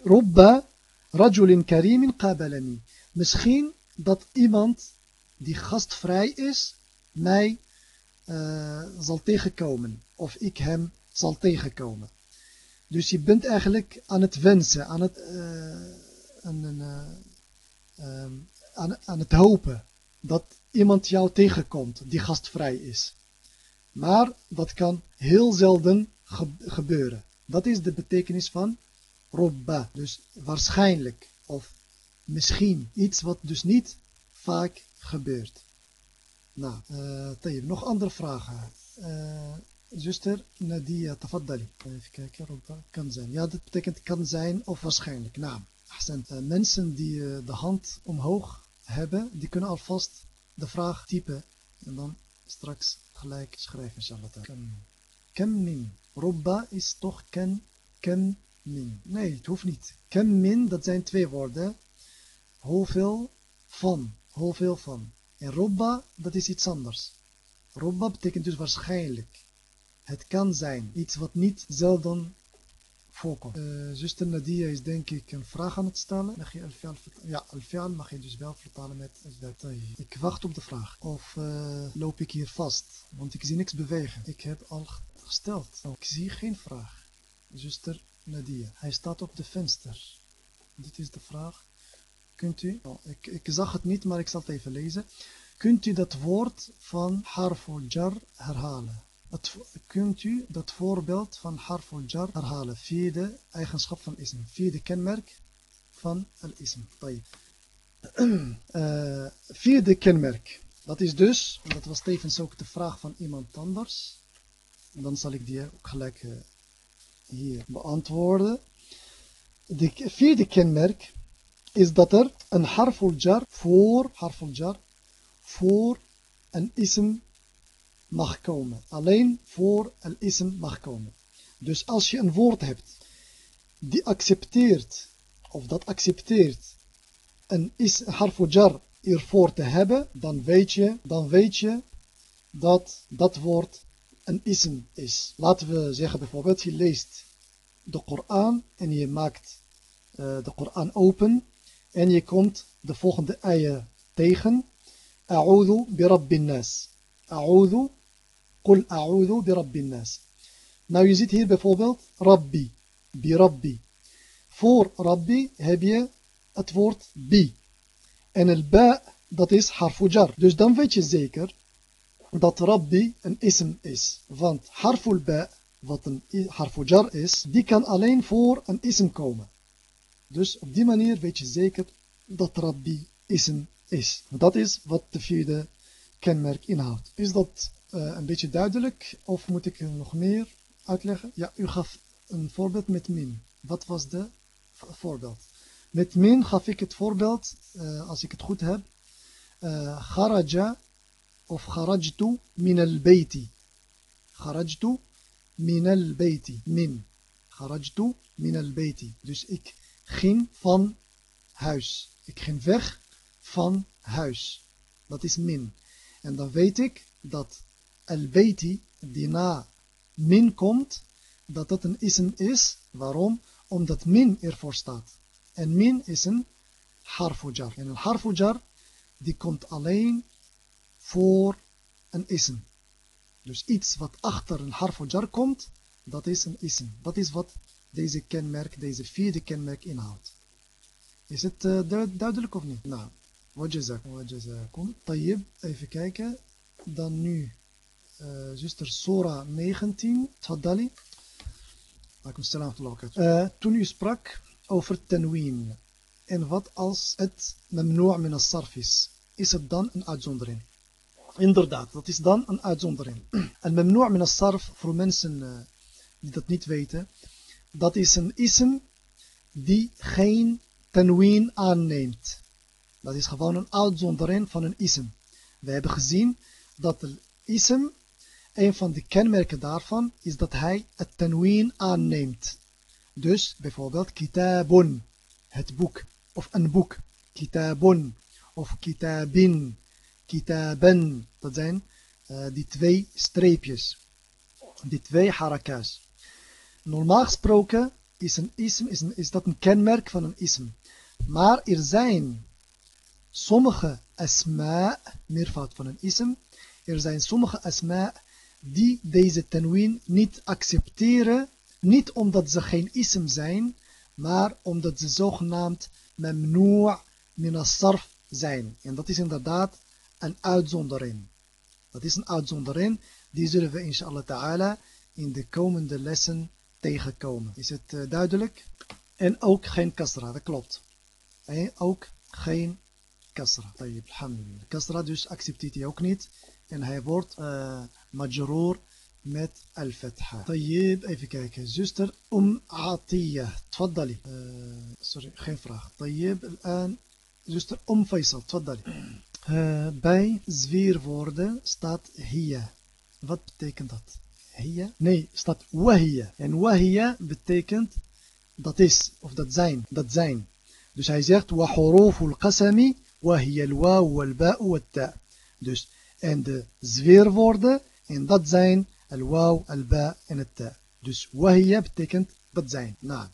Robba rajulin karimin qabalani. Misschien dat iemand die gastvrij is, mij uh, zal tegenkomen. Of ik hem zal tegenkomen. Dus je bent eigenlijk aan het wensen, aan het, uh, aan, uh, um, aan, aan het hopen dat iemand jou tegenkomt die gastvrij is. Maar dat kan heel zelden ge gebeuren. Dat is de betekenis van robba. Dus waarschijnlijk of misschien. Iets wat dus niet vaak gebeurt. Nou, uh, nog andere vragen. Uh, zuster Nadia, tafaddali. Even kijken, robba kan zijn. Ja, dat betekent kan zijn of waarschijnlijk. Nou, uh, mensen die de hand omhoog hebben, die kunnen alvast de vraag typen en dan straks gelijk schrijven, inshallah. Kem min. Robba is toch ken, kem min. Nee, het hoeft niet. Kem min, dat zijn twee woorden. Hoeveel van. Hoeveel van. En robba, dat is iets anders. Robba betekent dus waarschijnlijk. Het kan zijn. Iets wat niet zelden voorkomt. Uh, zuster Nadia is denk ik een vraag aan het stellen. Mag je al Ja, al mag je dus wel vertalen met dat. Ik wacht op de vraag. Of uh, loop ik hier vast? Want ik zie niks bewegen. Ik heb al gesteld. Oh, ik zie geen vraag. Zuster Nadia. Hij staat op de venster. Dit is de vraag. Kunt u, oh, ik, ik zag het niet, maar ik zal het even lezen. Kunt u dat woord van harful herhalen? Kunt u dat voorbeeld van harful jar herhalen? Vierde eigenschap van ism. Vierde kenmerk van al-ism. uh, vierde kenmerk. Dat is dus, dat was tevens ook de vraag van iemand anders. Dan zal ik die ook gelijk uh, hier beantwoorden. De vierde kenmerk is dat er een harful jar voor, harful jar, voor een ism mag komen. Alleen voor een ism mag komen. Dus als je een woord hebt die accepteert, of dat accepteert, een is harful jar hiervoor te hebben, dan weet je, dan weet je dat dat woord een ism is. Laten we zeggen bijvoorbeeld, je leest de Koran en je maakt uh, de Koran open en je komt de volgende eieren tegen. A'udhu bi rabbin nas. A'udhu, qul a'udhu bi rabbin nas. Nou, je ziet hier bijvoorbeeld Rabbi, bi Rabbi. Voor Rabbi heb je het woord bi. En el ba, dat is harfujar. Dus dan weet je zeker dat Rabbi een ism is. Want harful ba, wat een harfujar is, die kan alleen voor een ism komen. Dus op die manier weet je zeker dat Rabbi ism is. Dat is wat de vierde kenmerk inhoudt. Is dat een beetje duidelijk of moet ik nog meer uitleggen? Ja, u gaf een voorbeeld met min. Wat was de voorbeeld? Met min gaf ik het voorbeeld, uh, als ik het goed heb, kharaja of kharajtu min al-bayti. Kharajtu min al-bayti. Min. Kharajtu min al-bayti. Dus ik ging van huis. Ik ging weg van huis. Dat is min. En dan weet ik dat al-bayti die na min komt, dat dat een ism is. Waarom? Omdat min ervoor staat. En min is een harfujar. En een harfujar die komt alleen voor een ism. Dus iets wat achter een harfujar komt, dat is een ism. Dat is wat deze kenmerk, deze vierde kenmerk inhoudt. Is het uh, duidelijk of niet? Nou, wajazakum. Wajazakum. Tayyib, even kijken. Dan nu, zuster Sora 19. Tfaddali. Uh, toen u sprak over tenween. En wat als het memnoor min as-sarf is? Is het dan een uitzondering? Inderdaad, dat is dan een uitzondering. En memnoor min as-sarf, voor mensen uh, die dat niet weten, dat is een ism die geen tenween aanneemt. Dat is gewoon een uitzondering van een ism. We hebben gezien dat de ism, een van de kenmerken daarvan, is dat hij het tenween aanneemt. Dus bijvoorbeeld kitabun, het boek, of een boek. Kitabun, of kitabin, kitaben. Dat zijn uh, die twee streepjes, die twee harakas. Normaal gesproken is, een ism, is, een, dat een kenmerk van een ism. Maar er zijn sommige asma, meervoud van een ism, er zijn sommige asma die deze tenwin niet accepteren, niet omdat ze geen ism zijn, maar omdat ze zogenaamd memnoor min sarf zijn. En dat is inderdaad een uitzondering. Dat is een uitzondering, die zullen we inshallah ta'ala in de komende lessen tegenkomen. Is het uh, duidelijk? En ook geen kasra, dat klopt. En ook geen kasra. Kasra dus accepteert hij ook niet. En hij wordt uh, majroor met al-fatha. Tayyib, even kijken. Zuster Um Atiyah. Tfaddali. Uh, sorry, geen vraag. Tayyib, الآن zuster Um Faisal. Tfaddali. Uh, bij zweerwoorden staat hiya. Wat betekent dat? Hiya? Nee, staat wahiya. En wahiya betekent dat is, of dat zijn, dat zijn. Dus hij zegt wa huruful qasami wahiya al-waw wal-ba' wat-ta. Dus en de zweerwoorden en dat zijn al-waw, al-ba en het ta. Dus wahiya betekent dat zijn. Nou.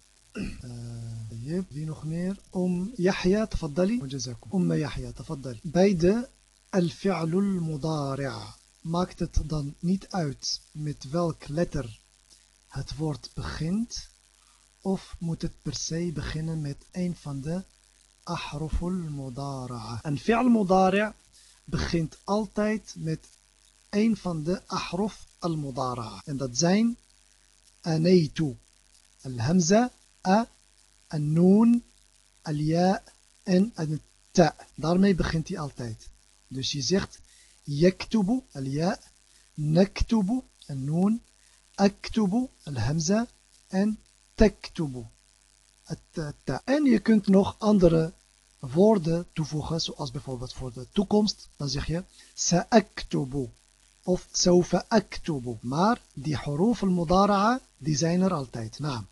طيب wie nog meer om Yahya تفضلي وجزاكم أم يحيى تفضلي bij de الفعل المضارع maakt het dan niet uit met welk letter het woord begint of moet het per se beginnen met een van de ahruful mudara'a. Een fi'al mudari' begint altijd met een van de ahruf al mudara'a. En dat zijn aneitu, al hamza, a, een noon, al ja en een ta. Daarmee begint hij altijd. Dus je zegt yaktubu, al ja, naktubu, een noon, aktubu, al hamza en taktubu. En je kunt nog andere woorden toevoegen, zoals bijvoorbeeld voor de toekomst. Dan zeg je sa'aktubu of sawfa. Maar die huruf al-mudara'a, die zijn er altijd. Naam.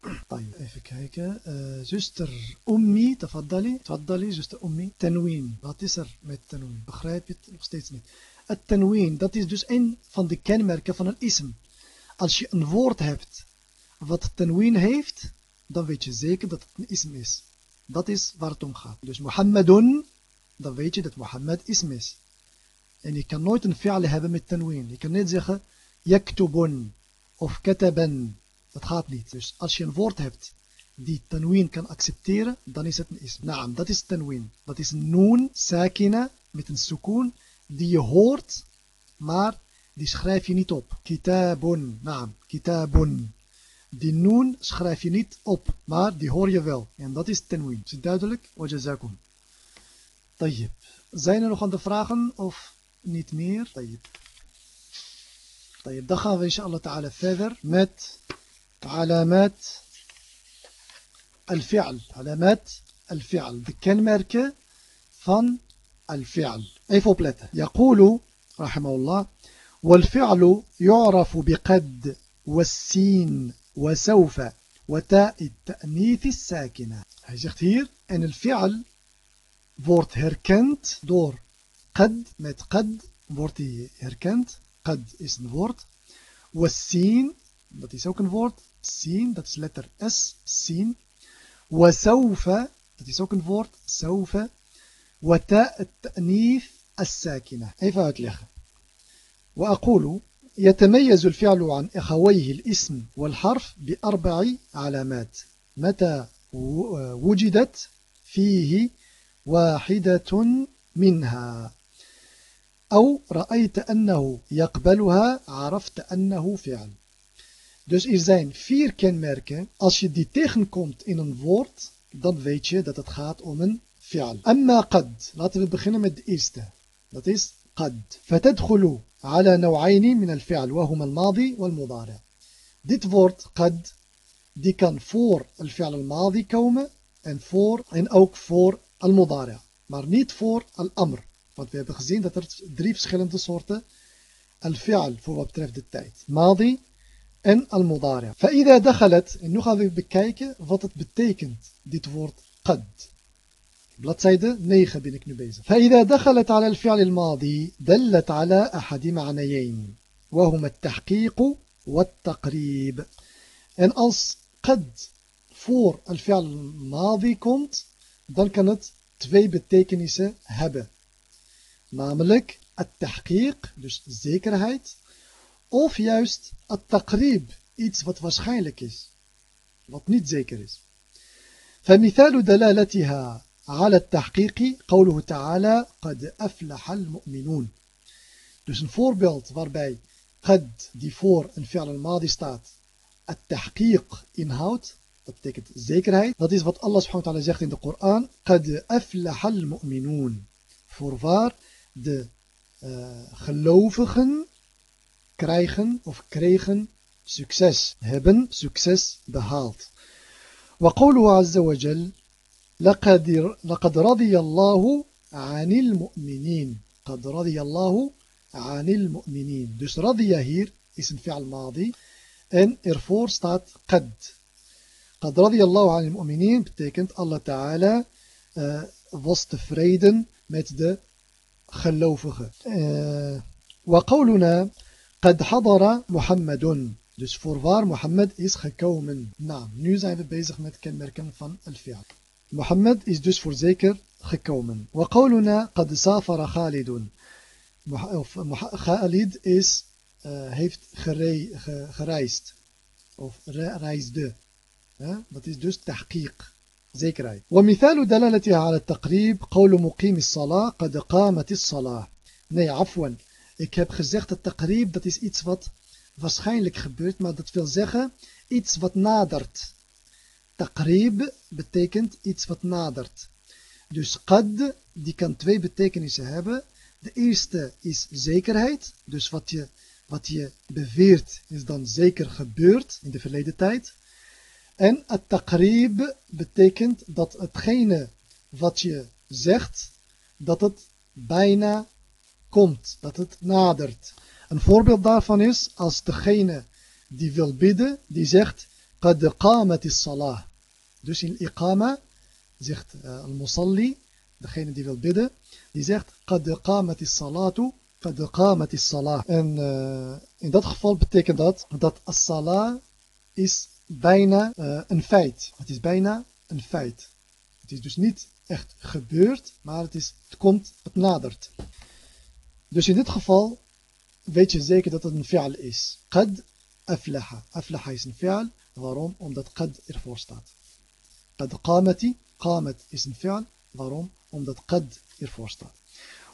Even kijken. Uh, zuster Ummi, tafaddali. Tafaddali, zuster Ummi. Tanween. Wat is er met tanween? Begrijp je het nog steeds niet? Het tanween, dat is dus een van de kenmerken van een ism. Als je een woord hebt wat tanween heeft, dan weet je zeker dat het een ism is. Dat is waar het om gaat. Dus Muhammadun, dan weet je dat Mohammed ism is. En je kan nooit een fi'al hebben met tanween. Je kan niet zeggen yaktubun of kataban. Dat gaat niet. Dus als je een woord hebt die tanween kan accepteren, dan is het een ism. Naam, dat is tanween. Dat is noon, sakina, met een sukoon, die je hoort, maar die schrijf je niet op. Kitabun, naam, kitabun. Die noon schrijf je niet op, maar die hoor je wel. En dat is tenwin. Is het duidelijk? Wajazakum. Tayyip. Zijn er nog andere vragen of niet meer? Tayyip. Tayyip. Dan gaan we inshallah ta'ala verder met alamat al-fi'al. Alamat al-fi'al. De kenmerken van al-fi'al. Even opletten. رحمه الله والفعل يعرف بقد والسين وسوف وتاء التأنيث الساكنة. هاي زيخت هير أن الفعل فورت herkend دور قد مات قد wordt hij قد is فورت. والسين dat is ook سين dat is letter S سين. وسوف dat is ook سوف وتاء التأنيث الساكنة. كيف أتلخ وأقول يتميز الفعل عن أخويه الاسم والحرف بأربع علامات متى وجدت فيه واحدة منها أو رأيت أنه يقبلها عرفت أنه فعل Dus er zijn vier kenmerken. Als je die tegenkomt in een woord, dan weet je dat het gaat om een fi'al. Amma qad. Laten we beginnen met de eerste. Dat is qad. فتدخل على نوعين من الفعل وهما الماضي والمضارع dit woord قد die kan voor الفعل الماضي komen en voor en ook voor المضارع maar niet voor الأمر want we hebben gezien dat er drie verschillende soorten الفعل voor wat betreft de tijd ماضي en المضارع فإذا دخلت en nu gaan we bekijken wat het betekent dit woord قد Bladzijde 9 ben ik nu bezig. فإذا دخلت على الفعل الماضي دلت على أحد معنيين وهما التحقيق والتقريب. En als قد voor الفعل الماضي komt, dan kan het twee betekenissen hebben. Namelijk التحقيق, dus zekerheid, of juist التقريب, iets wat waarschijnlijk is, wat niet zeker is. فمثال دلالتها على التحقيق قوله تعالى قد أفلح المؤمنون Dus een voorbeeld waarbij qad die voor een fi'al al-madi staat, at-tahqiq inhoudt, dat betekent zekerheid. Dat is wat Allah subhanahu wa ta'ala zegt in de Koran. Qad aflaha al-mu'minun. Voorwaar de uh, gelovigen krijgen of kregen succes, hebben succes behaald. وقوله عز وجل لقد لقد رضي الله عن المؤمنين. قد رضي الله عن المؤمنين. دوس رضي هير اسم فعل ماضي ان ارفور ستات قد قد رضي الله عن المؤمنين betekent الله تعالى eh, was فريدن met de gelovigen وقولنا قد حضر محمد دوس voorwaar Mohammed is gekomen. Nou, nu zijn we bezig met kenmerken van al-fi'al. Mohammed is dus voorzeker gekomen. وقولنا قد سافر خالد Khalid is, uh, heeft gerei, ge, gereisd. Of re, reisde. Ja? Dat is dus tahqiq. zekerheid. ومثال دلالتها على التقريب قول مقيم الصلاة قد قامت الصلاة. Nee, عفوا. Ik heb gezegd dat taqrib dat is iets wat waarschijnlijk gebeurt, maar dat wil zeggen iets wat nadert. Taqrib betekent iets wat nadert. Dus qad, die kan twee betekenissen hebben. De eerste is zekerheid. Dus wat je, wat je beweert is dan zeker gebeurd in de verleden tijd. En het taqrib betekent dat hetgene wat je zegt, dat het bijna komt, dat het nadert. Een voorbeeld daarvan is als degene die wil bidden, die zegt, qamat is salah. Dus in iqama zegt uh, al-musalli, degene die wil bidden, die zegt, is salatu, qad qamat is salah. En uh, in dat geval betekent dat, dat as-salah is bijna uh, een feit. Het is bijna een feit. Het is dus niet echt gebeurd, maar het, is, het komt, het nadert. Dus in dit geval weet je zeker dat het een fi'al is. Qad aflaha. Aflaha is een fi'al. Waarom? Omdat qad ervoor staat. Qad qamati. Qamat is een fi'al. Waarom? Omdat qad ervoor staat.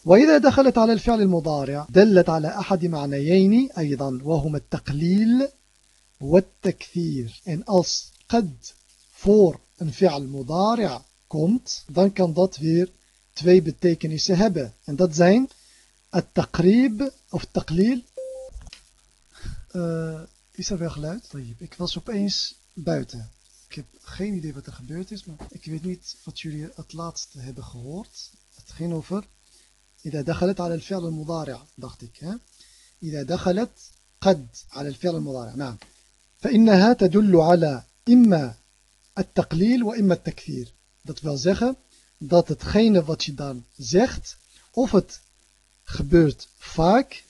وإذا دخلت على الفعل المضارع دلت على أحد معنيين أيضا وهما التقليل والتكثير en als قد voor een fi'al mudari' komt dan kan dat weer twee betekenissen hebben en dat zijn التقريب of التقليل uh, is er wel geluid? Ik was opeens buiten. Ik heb geen idee wat er gebeurd is, maar ik weet niet wat jullie het laatste hebben gehoord. Het ging over إذا دخلت على الفعل المضارع dacht ik. Hè? إذا دخلت قد على الفعل المضارع نعم فإنها تدل على إما التقليل وإما التكثير. Dat wil zeggen dat hetgene wat je dan zegt, of het gebeurt vaak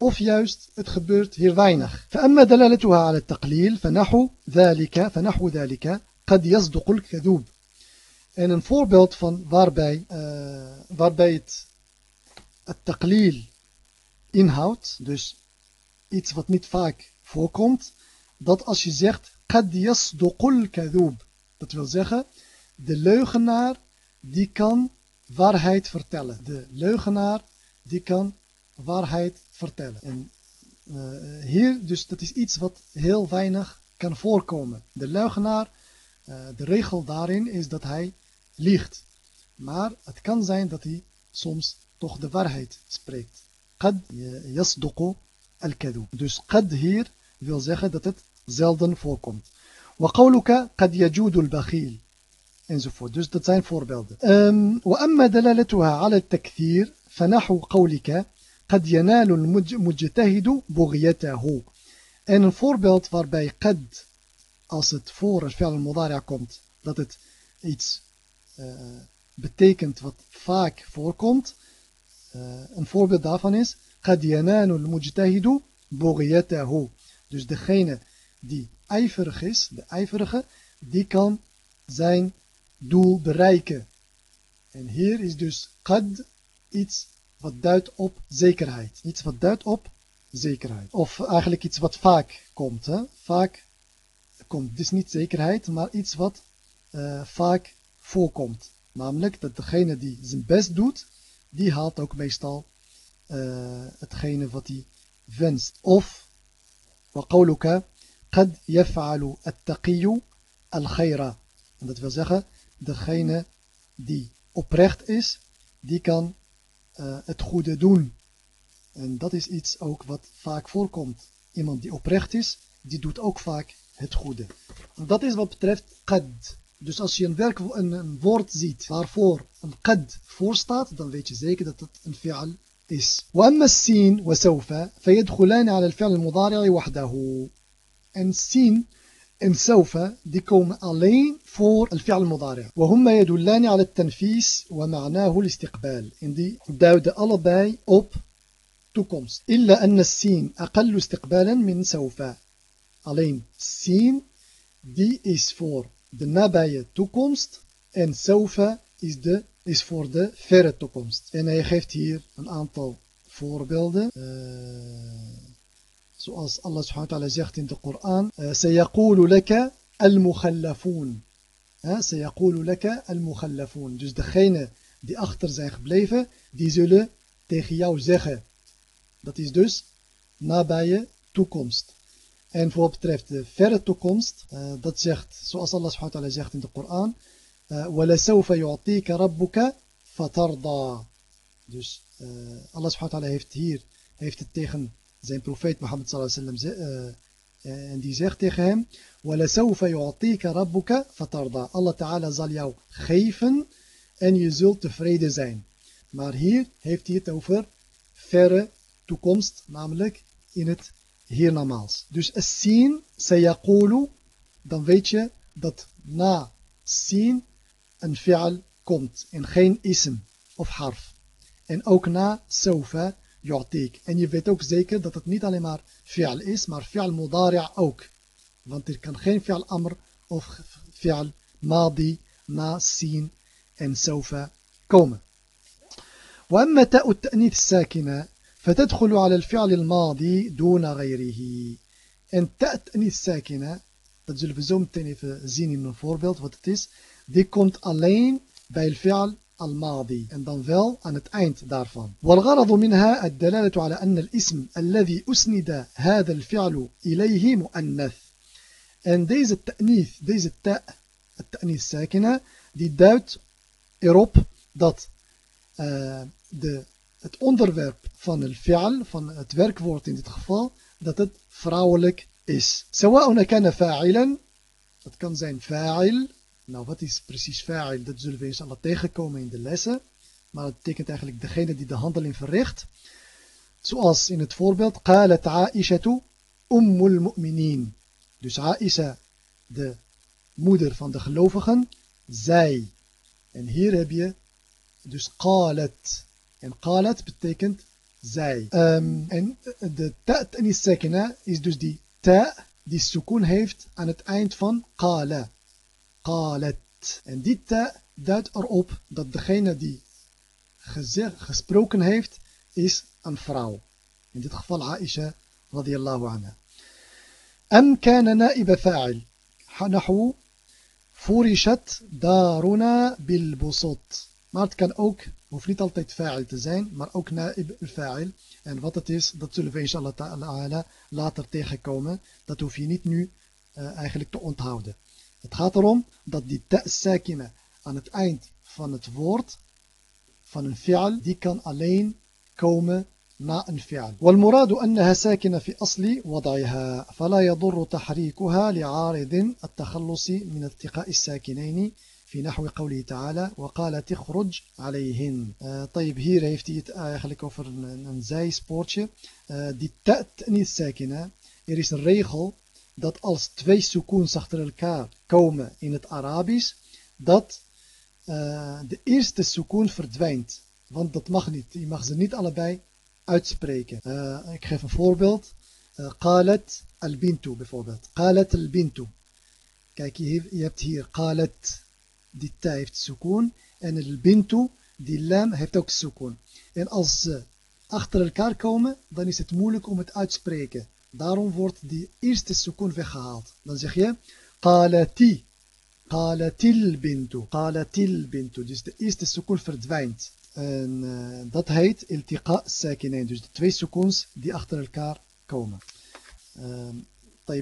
of juist het gebeurt hier weinig. فأما دلالتها على التقليل فنحو ذلك فنحو ذلك قد يصدق الكذوب. En een voorbeeld van waarbij, uh, waarbij het, het taqlil inhoudt, dus iets wat niet vaak voorkomt, dat als je zegt قد يصدق الكذوب, dat wil zeggen de leugenaar die kan waarheid vertellen. De leugenaar die kan waarheid vertellen. En uh, hier, dus dat is iets wat heel weinig kan voorkomen. De leugenaar, uh, de regel daarin is dat hij liegt. Maar het kan zijn dat hij soms toch de waarheid spreekt. Qad yasduqu al-kadu. Dus qad hier wil zeggen dat het zelden voorkomt. وقولك قد يجود البخيل enzovoort. Dus dat zijn voorbeelden. Um, وأما دلالتها على التكثير فنحو قولك قد ينال المجتهد بغيته En een voorbeeld waarbij qad, als het voor het fi'al mudari' komt, dat het iets uh, betekent wat vaak voorkomt. Uh, een voorbeeld daarvan is قد ينال المجتهد بغيته Dus degene die ijverig is, de ijverige, die kan zijn doel bereiken. En hier is dus qad iets wat duidt op zekerheid. Iets wat duidt op zekerheid. Of eigenlijk iets wat vaak komt. Hè? Vaak komt. Dus niet zekerheid, maar iets wat uh, vaak voorkomt. Namelijk dat degene die zijn best doet, die haalt ook meestal uh, hetgene wat hij wenst. Of, وقولك قد يفعل التقي الخير. En dat wil zeggen, degene die oprecht is, die kan uh, het goede doen. En dat is iets ook wat vaak voorkomt. Iemand die oprecht is, die doet ook vaak het goede. En dat is wat betreft qad. Dus als je een, werk, een, een woord ziet waarvoor een qad voor staat, dan weet je zeker dat het een fi'al is. وأما السين وسوف فيدخلان على الفعل المضارع وحده. En sin En سوف die komen alleen voor الفعل المضارع. وهما يدلان على التنفيس ومعناه الاستقبال. En die duiden allebei op toekomst. إلا أن السين أقل استقبالا من سوف. Alleen sin die is voor de nabije toekomst en سوف is, de, is voor de verre toekomst. En hij geeft hier een aantal voorbeelden. Uh, zoals Allah subhanahu wa ta'ala zegt in de Koran. سيقول لك المخلفون. سيقول لك المخلفون. Dus degene die achter zijn gebleven, die zullen tegen jou zeggen. Dat is dus nabije toekomst. En voor wat betreft de verre toekomst, uh, dat zegt, zoals Allah subhanahu wa ta'ala zegt in de Koran, وَلَسَوْفَ يُعْطِيكَ رَبُّكَ فَتَرْضَى Dus uh, Allah subhanahu wa ta'ala heeft hier, heeft het tegen zijn profeet Mohammed sallallahu alaihi wasallam, uh, en die zegt tegen hem, وَلَسَوْفَ يُعْطِيكَ رَبُّكَ فَتَرْضَى Allah ta'ala zal jou geven en je zult tevreden zijn. Maar hier heeft hij het over verre toekomst, namelijk in het hiernamaals. Dus as-sin, sayaqulu, dan weet je dat na sin een fi'al komt en geen ism of harf. En ook na sawfa يعطيك ان يفيتوك زيكر دات نيت علي مار فعل اس مار فعل مضارع اوك وانت كان خين فعل أمر أو فعل ماضي ما سين ان سوف كوم واما تاء التانيث الساكنه فتدخل على الفعل الماضي دون غيره ان تاء التانيث الساكنه تجلب زوم تاني في زيني من فوربيلد وات اتس دي كومت الين بالفعل الماضي en dan wel aan het eind daarvan والغرض منها الدلالة على أن الاسم الذي أسند هذا الفعل إليه مؤنث en deze تأنيث deze تاء التأنيث الساكنة die duidt erop dat uh, de het onderwerp van het fi'al, van het werkwoord in dit geval, dat het vrouwelijk is. Sawa'un kana fa'ilan, dat kan zijn fa'il. nou, wat is precies fa'il? Dat zullen we inshallah tegenkomen in de lessen. Maar het betekent eigenlijk degene die de handeling verricht. Zoals in het voorbeeld, qalat Aishatu ummul mu'minin. Dus Aisha, de moeder van de gelovigen, zij. En hier heb je dus qalat. En qalat betekent zij. Um, en de ta in sakina is dus die ta die sukoon heeft aan het eind van qala. Qalat. En die ta duidt erop dat degene die gezegd, gesproken heeft is een vrouw. In dit geval Aisha radiyallahu anha. أم كان نائب فاعل نحو فرشت دارنا بالبسط Maar het kan ook, hoeft niet altijd fa'il te zijn, maar ook na'ib fa'il. En wat het is, dat zullen we inshallah ta'ala later tegenkomen. Dat hoef je niet nu uh, eigenlijk te onthouden. Het gaat erom dat die ta'sakina aan het eind van het woord, van een fi'al, die kan alleen komen na een fi'al. والمراد أنها ساكنة في أصل وضعها فلا يضر تحريكها لعارض التخلص من التقاء الساكنين في نحو قوله تعالى وقال تخرج عليهن uh, طيب hier heeft hij het eigenlijk over een, een zijspoortje uh, die ta'at niet sakina er is een regel dat als twee sukoons achter elkaar komen in het Arabisch, dat eh, de eerste sukoon verdwijnt. Want dat mag niet. Je mag ze niet allebei uitspreken. Eh, ik geef een voorbeeld. Eh, qalat al-bintu bijvoorbeeld. Qalat al-bintu. Kijk, je, hebt hier qalat, die ta heeft sukoon. En al-bintu, die lam, heeft ook sukoon. En als ze achter elkaar komen, dan is het moeilijk om het uitspreken. Daarom wordt die eerste sukoon weggehaald. Dan zeg je, qalati, qalatil bintu, qalatil bintu. Dus de eerste sukoon verdwijnt. En uh, dat heet iltiqa sakinain. Dus de twee sukoons die achter elkaar komen. Uh,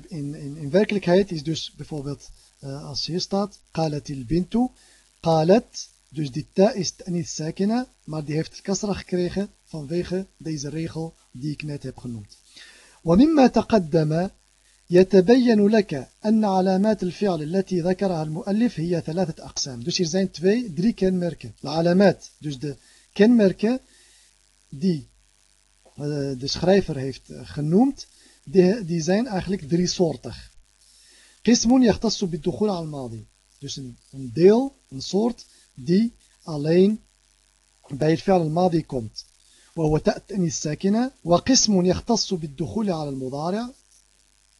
in, in, in werkelijkheid is dus bijvoorbeeld uh, als hier staat, qalat il bintu, qalat, dus die ta is niet sakina, maar die heeft kasra gekregen vanwege deze regel die ik net heb genoemd. ومما تقدم يتبين لك أن علامات الفعل التي ذكرها المؤلف هي ثلاثة أقسام. دوش إرزين تفي دري كنمركة العلامات دوش ده كنمركة دي دي شخريفر هيفت خنومت دي, دي زين أخليك دري صورتخ. قسم يختص بالدخول على الماضي. دوش ديل صورت دي ألين بيد فعل الماضي كومت. وهو تأتني الساكنة وقسم يختص بالدخول على المضارع.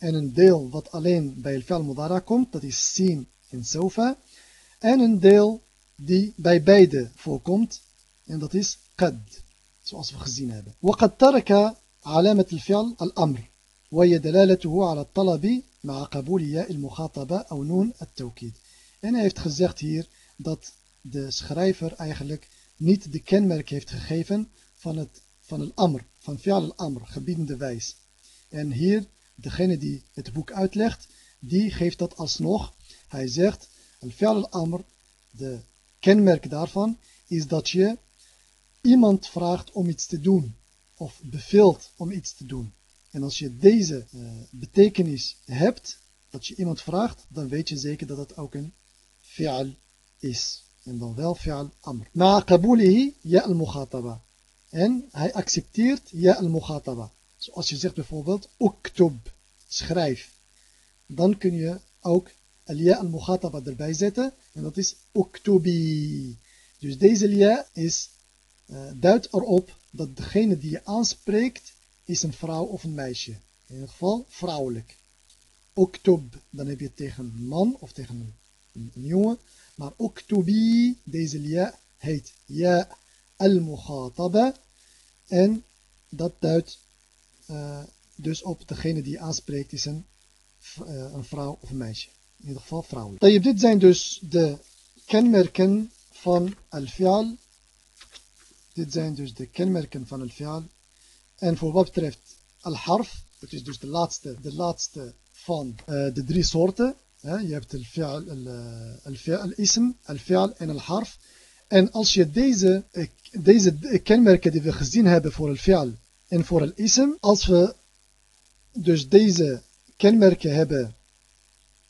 أن ديل ضد ألين باي الفعل المضارع كم تتي السين إن سوف. أن ديل دي باي بايدة فوقمت إن تتي قد. سو سأصف خزين هذا وقد ترك علامة الفعل الأمر وهي دلالته على الطلب مع قبول ياء المخاطبة أو نون التوكيد. أنا هيفت خزيخت هير دات de schrijver eigenlijk niet de kenmerken heeft gegeven van het van het amr, van fi'al al-amr, gebiedende wijs. En hier, degene die het boek uitlegt, die geeft dat alsnog. Hij zegt, al-fi'al al-amr, de kenmerk daarvan, is dat je iemand vraagt om iets te doen. Of beveelt om iets te doen. En als je deze uh, betekenis hebt, dat je iemand vraagt, dan weet je zeker dat het ook een fi'al is. En dan wel fi'al amr. Ma qabulihi ya al-mukhataba. En hij accepteert ja al-mughataba. Zoals je zegt bijvoorbeeld uktub, schrijf. Dan kun je ook al-ja al-mughataba erbij zetten. En dat is uktubi. Dus deze ja is, uh, duidt erop dat degene die je aanspreekt is een vrouw of een meisje. In ieder geval vrouwelijk. Uktub, dan heb je tegen een man of tegen een, jongen. Maar uktubi, deze ja heet ja al-mukhataba. En dat duidt uh, dus op degene die aanspreekt is een, uh, een vrouw of een meisje. In ieder geval vrouwelijk. Dit zijn dus de kenmerken van al-fi'al. Dit zijn dus de kenmerken van al-fi'al. En voor wat betreft al-harf, dat is dus de laatste, de laatste van uh, de drie soorten. je hebt al-fi'al, al-ism, al-fi'al en al-harf. En als je deze, eh, deze kenmerken die we gezien hebben voor al-fi'al en voor al-ism, als we dus deze kenmerken hebben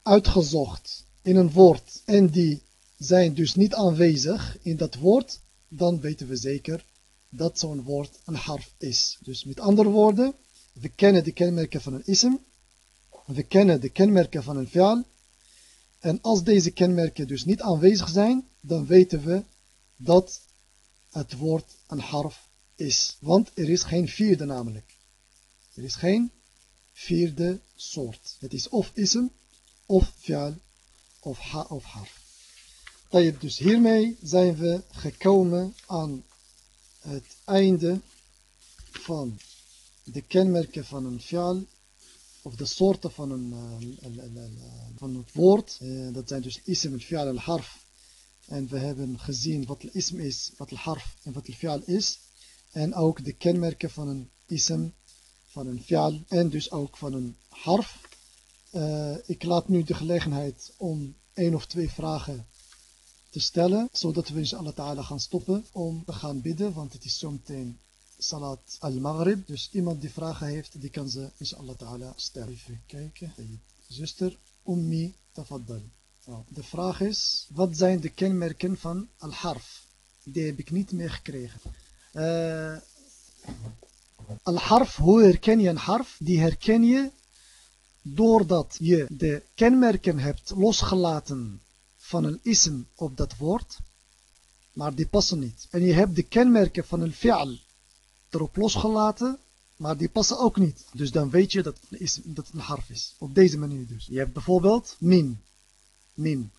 uitgezocht in een woord en die zijn dus niet aanwezig in dat woord, dan weten we zeker dat zo'n woord een harf is. Dus met andere woorden, we kennen de kenmerken van een ism, we kennen de kenmerken van een fi'al, en als deze kenmerken dus niet aanwezig zijn, dan weten we dat het woord een harf is. Want er is geen vierde namelijk. Er is geen vierde soort. Het is of ism, of fi'al, of ha of harf. Dus hiermee zijn we gekomen aan het einde van de kenmerken van een fi'al, of de soorten van, een, van het woord. Uh, dat zijn dus ism, fi'al en harf en we hebben gezien wat de ism is, wat de harf en wat de fi'al is. En ook de kenmerken van een ism, van een fi'al en dus ook van een harf. Uh, ik laat nu de gelegenheid om één of twee vragen te stellen, zodat we inshallah ta'ala gaan stoppen om te gaan bidden, want het is zometeen salat al-maghrib. Dus iemand die vragen heeft, die kan ze inshallah ta'ala stellen. Even kijken. Zuster Ummi tafaddal. De vraag is, wat zijn de kenmerken van al-harf? Die heb ik niet meer gekregen. Uh, al-harf, hoe herken je een harf? Die herken je doordat je de kenmerken hebt losgelaten van een ism op dat woord, maar die passen niet. En je hebt de kenmerken van een fi'al erop losgelaten, maar die passen ook niet. Dus dan weet je dat het een harf is. Op deze manier dus. Je hebt bijvoorbeeld min min.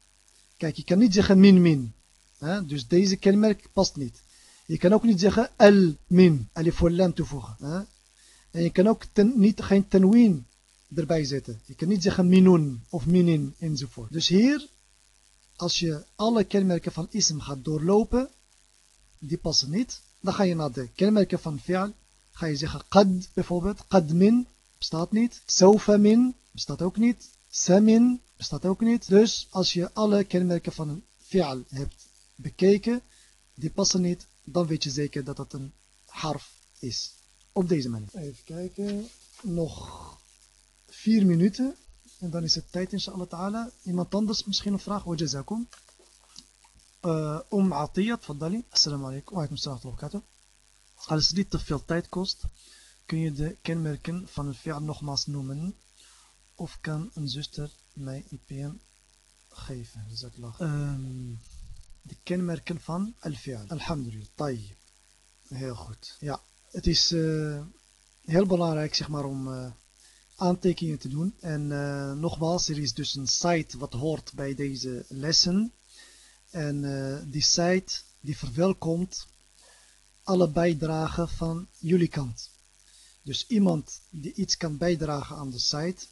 Kijk, je kan niet zeggen min min. Hè? Dus deze kenmerk past niet. Je kan ook niet zeggen al min, alif voor lam toevoegen. Hè? En je kan ook ten, niet, geen tenwin erbij zetten. Je kan niet zeggen minun of minin enzovoort. Dus hier, als je alle kenmerken van ism gaat doorlopen, die passen niet. Dan ga je naar de kenmerken van fi'al. Ga je zeggen qad bijvoorbeeld. Qad min bestaat niet. Sofa min bestaat ook niet. Samin bestaat ook niet. Dus als je alle kenmerken van een fi'al hebt bekeken, die passen niet, dan weet je zeker dat het een harf is. Op deze manier. Even kijken. Nog vier minuten. En dan is het tijd inshallah ta'ala. Iemand anders misschien een vraag? Wa jazakum. Uh, Atiyah, tfaddali. Assalamu alaikum. Wa alaikum salam wa barakatuh. Als het niet te veel tijd kost, kun je de kenmerken van een fi'al nogmaals noemen? Of kan een zuster mij een PM geven? Um, de kenmerken van al-fi'al. Alhamdulillah. Tayyib. Heel goed. Ja, het is uh, heel belangrijk zeg maar om uh, aantekeningen te doen. En uh, nogmaals, er is dus een site wat hoort bij deze lessen. En die site die verwelkomt alle bijdragen van jullie kant. Dus iemand die iets kan bijdragen aan de site,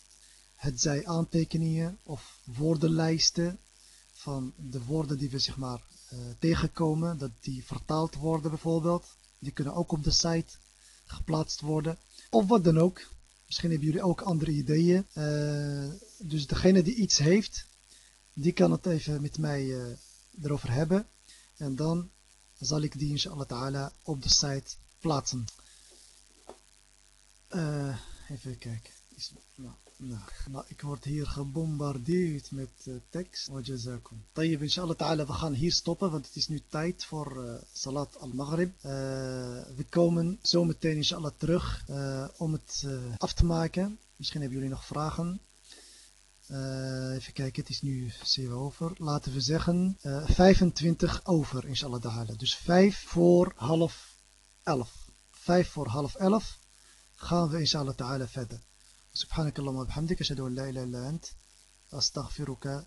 het zij aantekeningen of woordenlijsten van de woorden die we zeg maar uh, tegenkomen, dat die vertaald worden bijvoorbeeld. Die kunnen ook op de site geplaatst worden. Of wat dan ook. Misschien hebben jullie ook andere ideeën. Uh, dus degene die iets heeft, die kan het even met mij uh, erover hebben. En dan zal ik die inshallah ta'ala op de site plaatsen. Even kijken. Is, nou, nou, nou, ik word hier gebombardeerd met uh, tekst. Wajazakum. Tayyib, inshallah ta'ala, we gaan hier stoppen, want het is nu tijd voor uh, Salat al-Maghrib. Uh, we komen zo meteen inshallah terug om het af te maken. Misschien hebben jullie nog vragen. Even kijken, het is nu 7 over. Laten we zeggen uh, 25 over, inshallah ta'ala. Dus 5 voor half 11. 5 voor half 11 gaan we inshallah ta'ala verder. سبحانك اللهم وبحمدك أشهد أن لا إله إلا أنت أستغفرك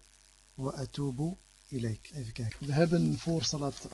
وأتوب إليك. Even kijken. We hebben voor salat